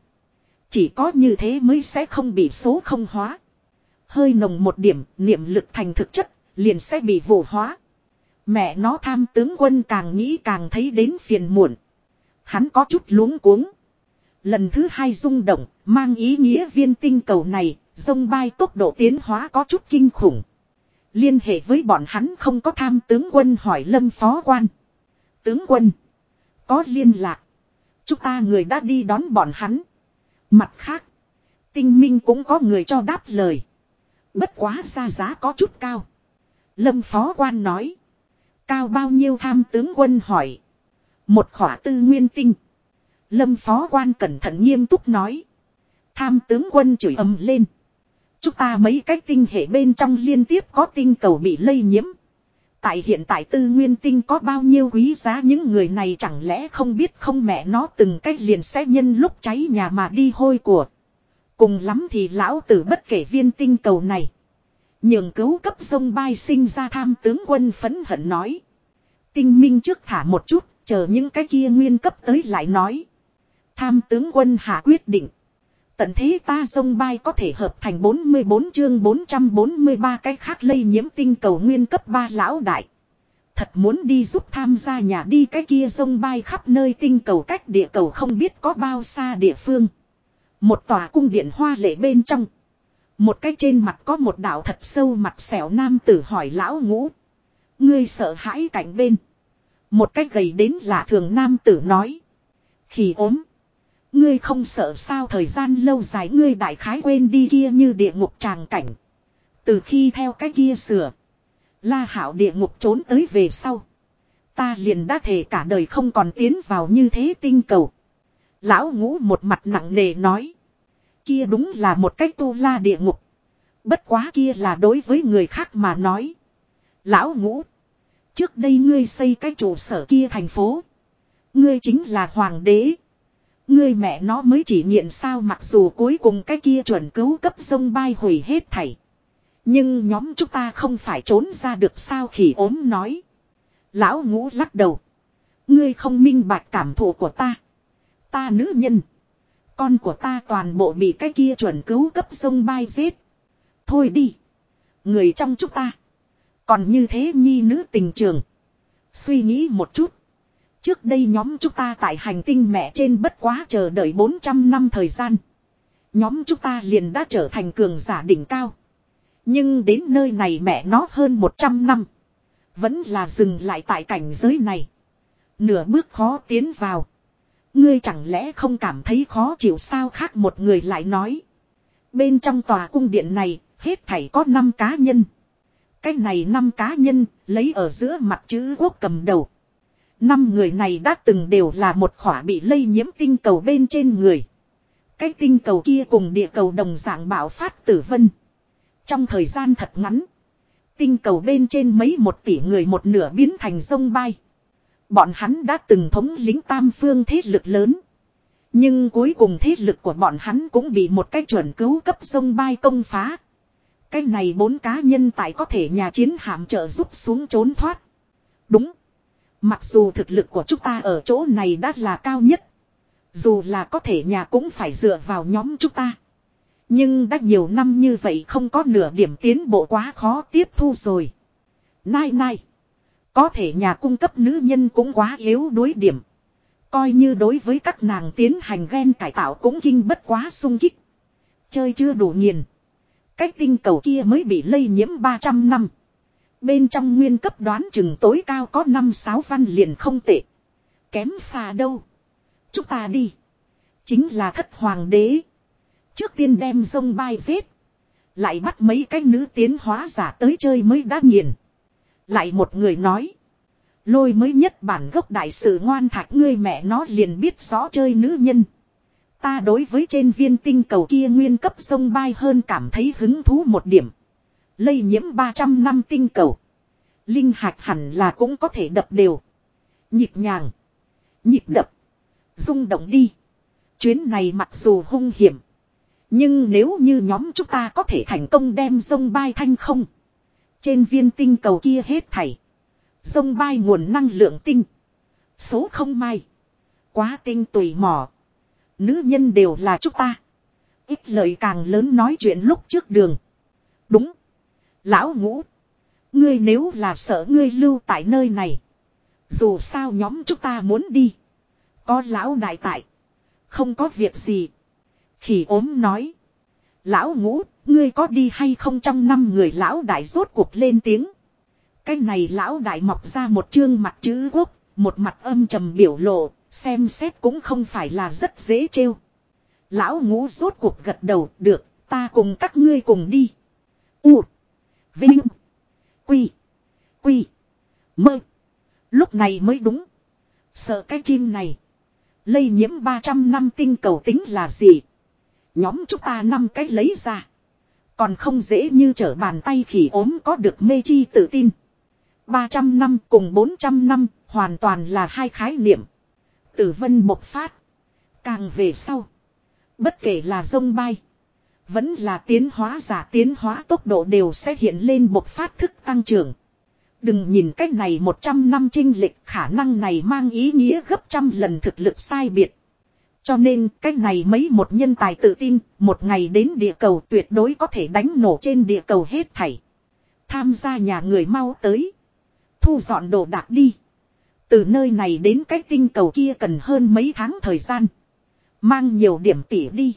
Speaker 1: Chỉ có như thế mới sẽ không bị số không hóa. Hơi nồng một điểm, niệm lực thành thực chất, liền sẽ bị vụ hóa. Mẹ nó tham tướng quân càng nghĩ càng thấy đến phiền muộn. Hắn có chút luống cuống. Lần thứ hai rung động, mang ý nghĩa viên tinh cầu này, dông bay tốc độ tiến hóa có chút kinh khủng. Liên hệ với bọn hắn không có tham tướng quân hỏi lâm phó quan. Tướng quân. Có liên lạc. Chúng ta người đã đi đón bọn hắn. Mặt khác. Tinh minh cũng có người cho đáp lời. Bất quá ra giá có chút cao. Lâm phó quan nói. Cao bao nhiêu tham tướng quân hỏi. Một khỏa tư nguyên tinh. Lâm phó quan cẩn thận nghiêm túc nói. Tham tướng quân chửi ầm lên. Chúng ta mấy cái tinh hệ bên trong liên tiếp có tinh cầu bị lây nhiễm. Tại hiện tại tư nguyên tinh có bao nhiêu quý giá những người này chẳng lẽ không biết không mẹ nó từng cách liền sẽ nhân lúc cháy nhà mà đi hôi của. Cùng lắm thì lão tử bất kể viên tinh cầu này. Nhường cứu cấp sông bay sinh ra tham tướng quân phấn hận nói. Tinh minh trước thả một chút, chờ những cái kia nguyên cấp tới lại nói. Tham tướng quân hạ quyết định. Tận thế ta sông bay có thể hợp thành 44 chương 443 cái khác lây nhiễm tinh cầu nguyên cấp 3 lão đại. Thật muốn đi giúp tham gia nhà đi cái kia sông bay khắp nơi tinh cầu cách địa cầu không biết có bao xa địa phương. Một tòa cung điện hoa lệ bên trong. Một cái trên mặt có một đạo thật sâu mặt xẻo nam tử hỏi lão ngũ. Ngươi sợ hãi cảnh bên. Một cái gầy đến lạ thường nam tử nói. Khi ốm. Ngươi không sợ sao thời gian lâu dài ngươi đại khái quên đi kia như địa ngục tràng cảnh. Từ khi theo cái kia sửa. La hảo địa ngục trốn tới về sau. Ta liền đã thể cả đời không còn tiến vào như thế tinh cầu. Lão ngũ một mặt nặng nề nói. Kia đúng là một cách tu la địa ngục. Bất quá kia là đối với người khác mà nói. Lão ngũ. Trước đây ngươi xây cái trụ sở kia thành phố. Ngươi chính là hoàng đế. Ngươi mẹ nó mới chỉ nghiện sao mặc dù cuối cùng cái kia chuẩn cứu cấp sông bay hủy hết thảy. Nhưng nhóm chúng ta không phải trốn ra được sao khỉ ốm nói. Lão ngũ lắc đầu. Ngươi không minh bạch cảm thụ của ta. Ta nữ nhân. Con của ta toàn bộ bị cái kia chuẩn cứu cấp sông bay giết. Thôi đi. Người trong chúng ta. Còn như thế nhi nữ tình trường. Suy nghĩ một chút. Trước đây nhóm chúng ta tại hành tinh mẹ trên bất quá chờ đợi 400 năm thời gian. Nhóm chúng ta liền đã trở thành cường giả đỉnh cao. Nhưng đến nơi này mẹ nó hơn 100 năm. Vẫn là dừng lại tại cảnh giới này. Nửa bước khó tiến vào. Ngươi chẳng lẽ không cảm thấy khó chịu sao khác một người lại nói. Bên trong tòa cung điện này, hết thảy có 5 cá nhân. Cái này 5 cá nhân, lấy ở giữa mặt chữ quốc cầm đầu. Năm người này đã từng đều là một khỏa bị lây nhiễm tinh cầu bên trên người. Cái tinh cầu kia cùng địa cầu đồng dạng bạo phát tử vân. Trong thời gian thật ngắn. Tinh cầu bên trên mấy một tỷ người một nửa biến thành sông bay. Bọn hắn đã từng thống lính tam phương thế lực lớn. Nhưng cuối cùng thế lực của bọn hắn cũng bị một cái chuẩn cứu cấp sông bay công phá. Cái này bốn cá nhân tại có thể nhà chiến hạm trợ giúp xuống trốn thoát. Đúng. Mặc dù thực lực của chúng ta ở chỗ này đã là cao nhất. Dù là có thể nhà cũng phải dựa vào nhóm chúng ta. Nhưng đã nhiều năm như vậy không có nửa điểm tiến bộ quá khó tiếp thu rồi. Nai nai. Có thể nhà cung cấp nữ nhân cũng quá yếu đối điểm. Coi như đối với các nàng tiến hành ghen cải tạo cũng kinh bất quá sung kích. Chơi chưa đủ nghiền. Cách tinh cầu kia mới bị lây nhiễm 300 năm. Bên trong nguyên cấp đoán chừng tối cao có 5-6 văn liền không tệ. Kém xa đâu. Chúng ta đi. Chính là thất hoàng đế. Trước tiên đem sông bay giết. Lại bắt mấy cái nữ tiến hóa giả tới chơi mới đã nghiền. Lại một người nói. Lôi mới nhất bản gốc đại sự ngoan thạch ngươi mẹ nó liền biết rõ chơi nữ nhân. Ta đối với trên viên tinh cầu kia nguyên cấp sông bay hơn cảm thấy hứng thú một điểm. Lây nhiễm 300 năm tinh cầu. Linh hạch hẳn là cũng có thể đập đều. Nhịp nhàng. Nhịp đập. rung động đi. Chuyến này mặc dù hung hiểm. Nhưng nếu như nhóm chúng ta có thể thành công đem sông bay thanh không. Trên viên tinh cầu kia hết thảy. Sông bay nguồn năng lượng tinh. Số không may Quá tinh tùy mỏ. Nữ nhân đều là chúng ta. Ít lời càng lớn nói chuyện lúc trước đường. Đúng. Lão ngũ. Ngươi nếu là sợ ngươi lưu tại nơi này. Dù sao nhóm chúng ta muốn đi. Có lão đại tại. Không có việc gì. Khỉ ốm nói. Lão ngũ, ngươi có đi hay không trong năm người lão đại rốt cuộc lên tiếng. Cái này lão đại mọc ra một chương mặt chữ quốc, một mặt âm trầm biểu lộ, xem xét cũng không phải là rất dễ trêu. Lão ngũ rốt cuộc gật đầu, được, ta cùng các ngươi cùng đi. U. Vinh. Quy. Quy. Mơ. Lúc này mới đúng. Sợ cái chim này. Lây nhiễm 300 năm tinh cầu tính là gì? Nhóm chúng ta năm cách lấy ra. Còn không dễ như trở bàn tay khỉ ốm có được mê chi tự tin. 300 năm cùng 400 năm hoàn toàn là hai khái niệm. Tử vân bộc phát. Càng về sau. Bất kể là sông bay. Vẫn là tiến hóa giả tiến hóa tốc độ đều sẽ hiện lên một phát thức tăng trưởng. Đừng nhìn cách này 100 năm trinh lịch khả năng này mang ý nghĩa gấp trăm lần thực lực sai biệt. Cho nên cách này mấy một nhân tài tự tin, một ngày đến địa cầu tuyệt đối có thể đánh nổ trên địa cầu hết thảy. Tham gia nhà người mau tới. Thu dọn đồ đạc đi. Từ nơi này đến cái tinh cầu kia cần hơn mấy tháng thời gian. Mang nhiều điểm tỉ đi.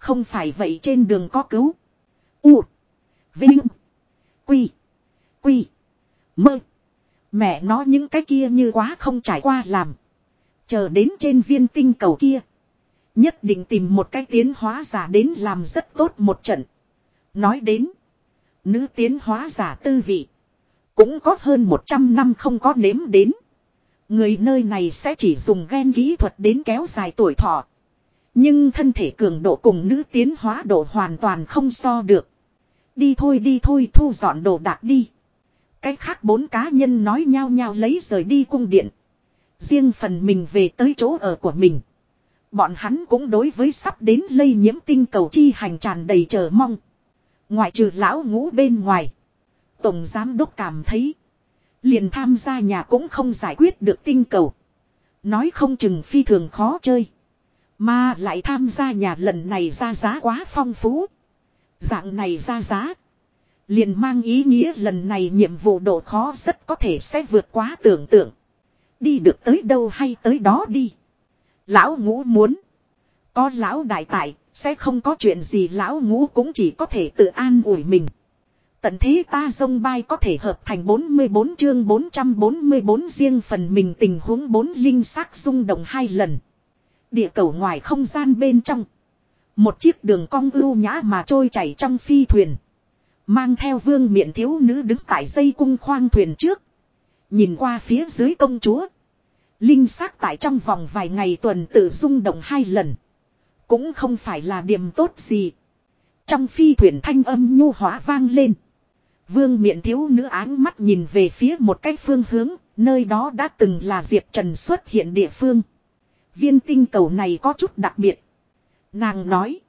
Speaker 1: Không phải vậy trên đường có cứu. U. Vinh. Quy. Quy. Mơ. Mẹ nó những cái kia như quá không trải qua làm. Chờ đến trên viên tinh cầu kia. Nhất định tìm một cái tiến hóa giả đến làm rất tốt một trận. Nói đến. Nữ tiến hóa giả tư vị. Cũng có hơn 100 năm không có nếm đến. Người nơi này sẽ chỉ dùng gen kỹ thuật đến kéo dài tuổi thọ. Nhưng thân thể cường độ cùng nữ tiến hóa độ hoàn toàn không so được. Đi thôi đi thôi, thu dọn đồ đạc đi. Cách khác bốn cá nhân nói nhau nhau lấy rời đi cung điện. Riêng phần mình về tới chỗ ở của mình. Bọn hắn cũng đối với sắp đến lây nhiễm tinh cầu chi hành tràn đầy chờ mong. Ngoại trừ lão ngũ bên ngoài. Tổng giám đốc cảm thấy. Liền tham gia nhà cũng không giải quyết được tinh cầu. Nói không chừng phi thường khó chơi. Mà lại tham gia nhà lần này ra giá quá phong phú. Dạng này ra giá. Liền mang ý nghĩa lần này nhiệm vụ độ khó rất có thể sẽ vượt quá tưởng tượng. Đi được tới đâu hay tới đó đi. Lão ngũ muốn. Có lão đại tại, sẽ không có chuyện gì lão ngũ cũng chỉ có thể tự an ủi mình. Tận thế ta dông bay có thể hợp thành 44 chương 444 riêng phần mình tình huống bốn linh sắc rung động hai lần. Địa cầu ngoài không gian bên trong. Một chiếc đường cong ưu nhã mà trôi chảy trong phi thuyền. Mang theo vương miện thiếu nữ đứng tại dây cung khoang thuyền trước. Nhìn qua phía dưới công chúa. Linh xác tại trong vòng vài ngày tuần tự rung động hai lần. Cũng không phải là điểm tốt gì. Trong phi thuyền thanh âm nhu hóa vang lên. Vương miện thiếu nữ áng mắt nhìn về phía một cái phương hướng, nơi đó đã từng là Diệp Trần xuất hiện địa phương. Viên tinh cầu này có chút đặc biệt. Nàng nói.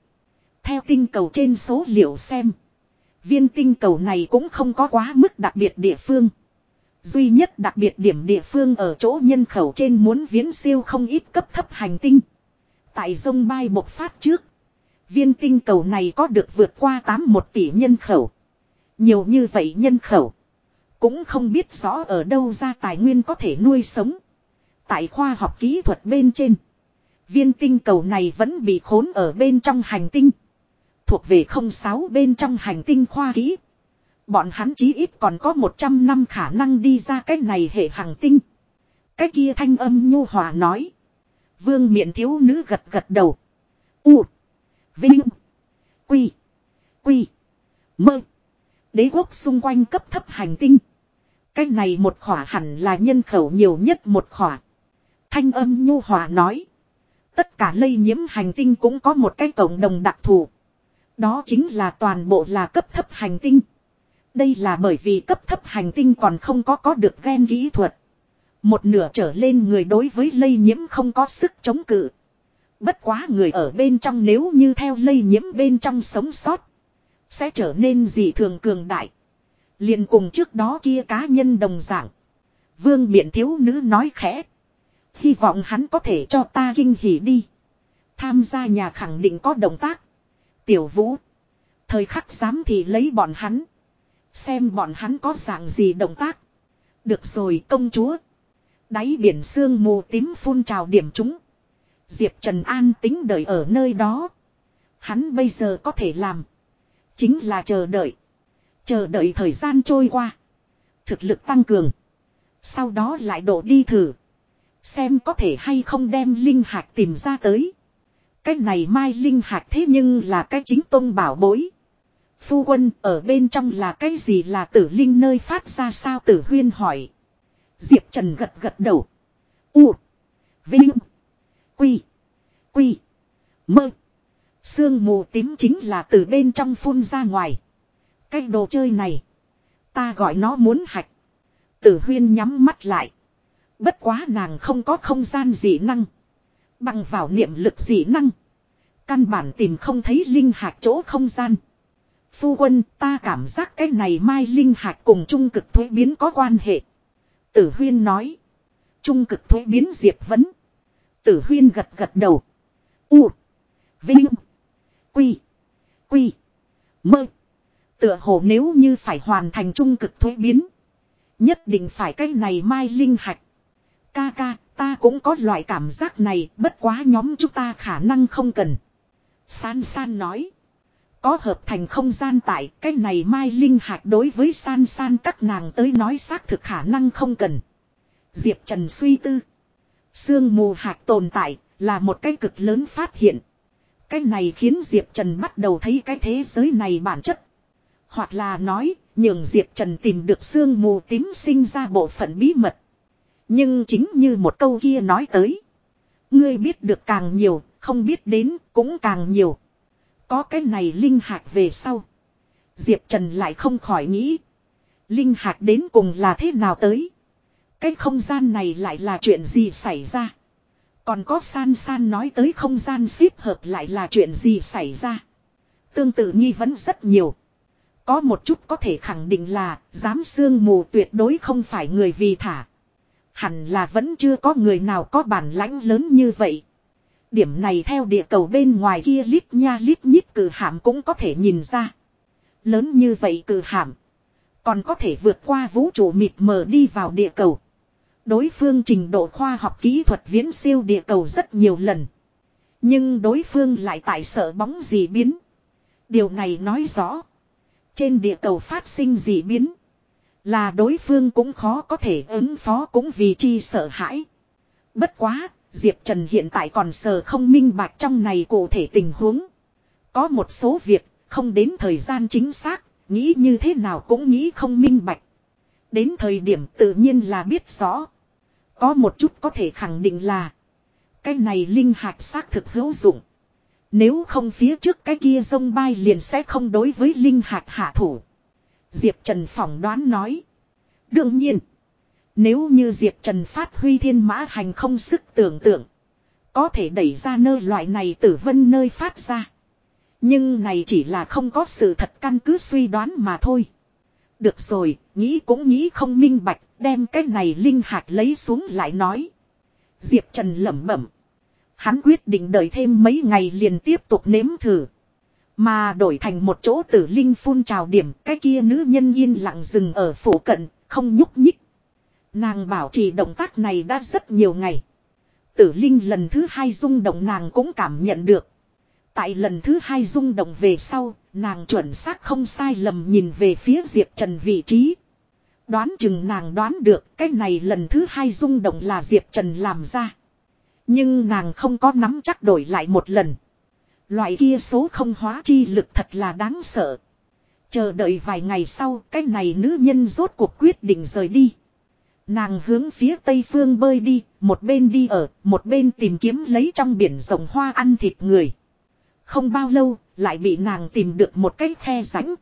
Speaker 1: Theo tinh cầu trên số liệu xem. Viên tinh cầu này cũng không có quá mức đặc biệt địa phương. Duy nhất đặc biệt điểm địa phương ở chỗ nhân khẩu trên muốn viễn siêu không ít cấp thấp hành tinh. Tại sông bay bộc phát trước. Viên tinh cầu này có được vượt qua 81 tỷ nhân khẩu. Nhiều như vậy nhân khẩu. Cũng không biết rõ ở đâu ra tài nguyên có thể nuôi sống. Tại khoa học kỹ thuật bên trên. Viên tinh cầu này vẫn bị khốn ở bên trong hành tinh. Thuộc về không sáu bên trong hành tinh khoa kỹ. Bọn hắn chí ít còn có 100 năm khả năng đi ra cái này hệ hành tinh. Cái kia thanh âm nhu hòa nói. Vương miện thiếu nữ gật gật đầu. U. Vinh. Quy. Quy. Mơ. Đế quốc xung quanh cấp thấp hành tinh. Cái này một khỏa hẳn là nhân khẩu nhiều nhất một khỏa. Thanh âm nhu hòa nói. Tất cả lây nhiễm hành tinh cũng có một cái cộng đồng đặc thù. Đó chính là toàn bộ là cấp thấp hành tinh. Đây là bởi vì cấp thấp hành tinh còn không có có được gen kỹ thuật. Một nửa trở lên người đối với lây nhiễm không có sức chống cự. Bất quá người ở bên trong nếu như theo lây nhiễm bên trong sống sót. Sẽ trở nên dị thường cường đại. liền cùng trước đó kia cá nhân đồng dạng. Vương miện thiếu nữ nói khẽ. Hy vọng hắn có thể cho ta kinh hỉ đi. Tham gia nhà khẳng định có động tác. Tiểu vũ. Thời khắc dám thì lấy bọn hắn. Xem bọn hắn có dạng gì động tác. Được rồi công chúa. Đáy biển sương mù tím phun trào điểm chúng. Diệp Trần an tính đợi ở nơi đó. Hắn bây giờ có thể làm. Chính là chờ đợi. Chờ đợi thời gian trôi qua. Thực lực tăng cường. Sau đó lại đổ đi thử. Xem có thể hay không đem linh hạt tìm ra tới. Cái này mai linh hạt thế nhưng là cái chính tôn bảo bối. Phu quân, ở bên trong là cái gì là tử linh nơi phát ra sao tử huyên hỏi. Diệp Trần gật gật đầu. U. Vinh. Quy. Quy. Mơ. Sương mù tím chính là từ bên trong phun ra ngoài. Cái đồ chơi này. Ta gọi nó muốn hạch. Tử huyên nhắm mắt lại. Bất quá nàng không có không gian dị năng. Bằng vào niệm lực dị năng. Căn bản tìm không thấy linh hạt chỗ không gian. Phu quân, ta cảm giác cái này mai linh hạt cùng trung cực thuế biến có quan hệ. Tử huyên nói. Trung cực thuế biến diệp vấn. Tử huyên gật gật đầu. U. Vinh. Quy. Quy. Mơ. Tựa hồ nếu như phải hoàn thành trung cực thuế biến. Nhất định phải cái này mai linh hạch. Ca ca, ta cũng có loại cảm giác này, bất quá nhóm chúng ta khả năng không cần. San San nói. Có hợp thành không gian tại, cái này mai linh hạc đối với San San các nàng tới nói xác thực khả năng không cần. Diệp Trần suy tư. Sương mù hạc tồn tại, là một cái cực lớn phát hiện. Cái này khiến Diệp Trần bắt đầu thấy cái thế giới này bản chất. Hoặc là nói, nhường Diệp Trần tìm được sương mù tím sinh ra bộ phận bí mật. Nhưng chính như một câu kia nói tới. Ngươi biết được càng nhiều, không biết đến cũng càng nhiều. Có cái này linh hạt về sau. Diệp Trần lại không khỏi nghĩ. Linh hạt đến cùng là thế nào tới. Cái không gian này lại là chuyện gì xảy ra. Còn có san san nói tới không gian xếp hợp lại là chuyện gì xảy ra. Tương tự nghi vấn rất nhiều. Có một chút có thể khẳng định là giám sương mù tuyệt đối không phải người vì thả. Hẳn là vẫn chưa có người nào có bản lãnh lớn như vậy. Điểm này theo địa cầu bên ngoài kia lít nha lít nhít cử hạm cũng có thể nhìn ra. Lớn như vậy cử hạm, Còn có thể vượt qua vũ trụ mịt mờ đi vào địa cầu. Đối phương trình độ khoa học kỹ thuật viễn siêu địa cầu rất nhiều lần. Nhưng đối phương lại tại sợ bóng gì biến. Điều này nói rõ. Trên địa cầu phát sinh dị biến. Là đối phương cũng khó có thể ứng phó cũng vì chi sợ hãi. Bất quá, Diệp Trần hiện tại còn sờ không minh bạch trong này cụ thể tình huống. Có một số việc, không đến thời gian chính xác, nghĩ như thế nào cũng nghĩ không minh bạch. Đến thời điểm tự nhiên là biết rõ. Có một chút có thể khẳng định là cái này linh hạt xác thực hữu dụng. Nếu không phía trước cái kia sông bay liền sẽ không đối với linh hạt hạ thủ. Diệp Trần phỏng đoán nói. Đương nhiên. Nếu như Diệp Trần phát huy thiên mã hành không sức tưởng tượng. Có thể đẩy ra nơi loại này tử vân nơi phát ra. Nhưng này chỉ là không có sự thật căn cứ suy đoán mà thôi. Được rồi, nghĩ cũng nghĩ không minh bạch, đem cái này linh hạt lấy xuống lại nói. Diệp Trần lẩm bẩm. Hắn quyết định đợi thêm mấy ngày liền tiếp tục nếm thử. Mà đổi thành một chỗ tử linh phun trào điểm, cái kia nữ nhân yên lặng dừng ở phủ cận, không nhúc nhích. Nàng bảo trì động tác này đã rất nhiều ngày. Tử linh lần thứ hai rung động nàng cũng cảm nhận được. Tại lần thứ hai rung động về sau, nàng chuẩn xác không sai lầm nhìn về phía Diệp Trần vị trí. Đoán chừng nàng đoán được cái này lần thứ hai rung động là Diệp Trần làm ra. Nhưng nàng không có nắm chắc đổi lại một lần. Loại kia số không hóa chi lực thật là đáng sợ. Chờ đợi vài ngày sau cái này nữ nhân rốt cuộc quyết định rời đi. Nàng hướng phía tây phương bơi đi, một bên đi ở, một bên tìm kiếm lấy trong biển rồng hoa ăn thịt người. Không bao lâu, lại bị nàng tìm được một cái khe rãnh.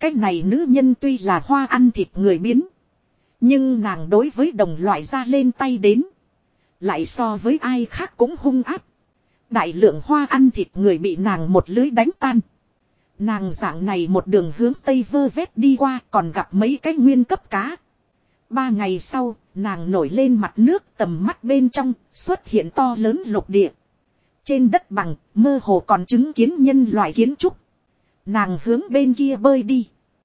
Speaker 1: Cái này nữ nhân tuy là hoa ăn thịt người biến. Nhưng nàng đối với đồng loại ra lên tay đến. Lại so với ai khác cũng hung áp. Đại lượng hoa ăn thịt người bị nàng một lưới đánh tan. Nàng dạng này một đường hướng tây vơ vét đi qua còn gặp mấy cái nguyên cấp cá. Ba ngày sau, nàng nổi lên mặt nước tầm mắt bên trong, xuất hiện to lớn lục địa. Trên đất bằng, mơ hồ còn chứng kiến nhân loại kiến trúc. Nàng hướng bên kia bơi đi.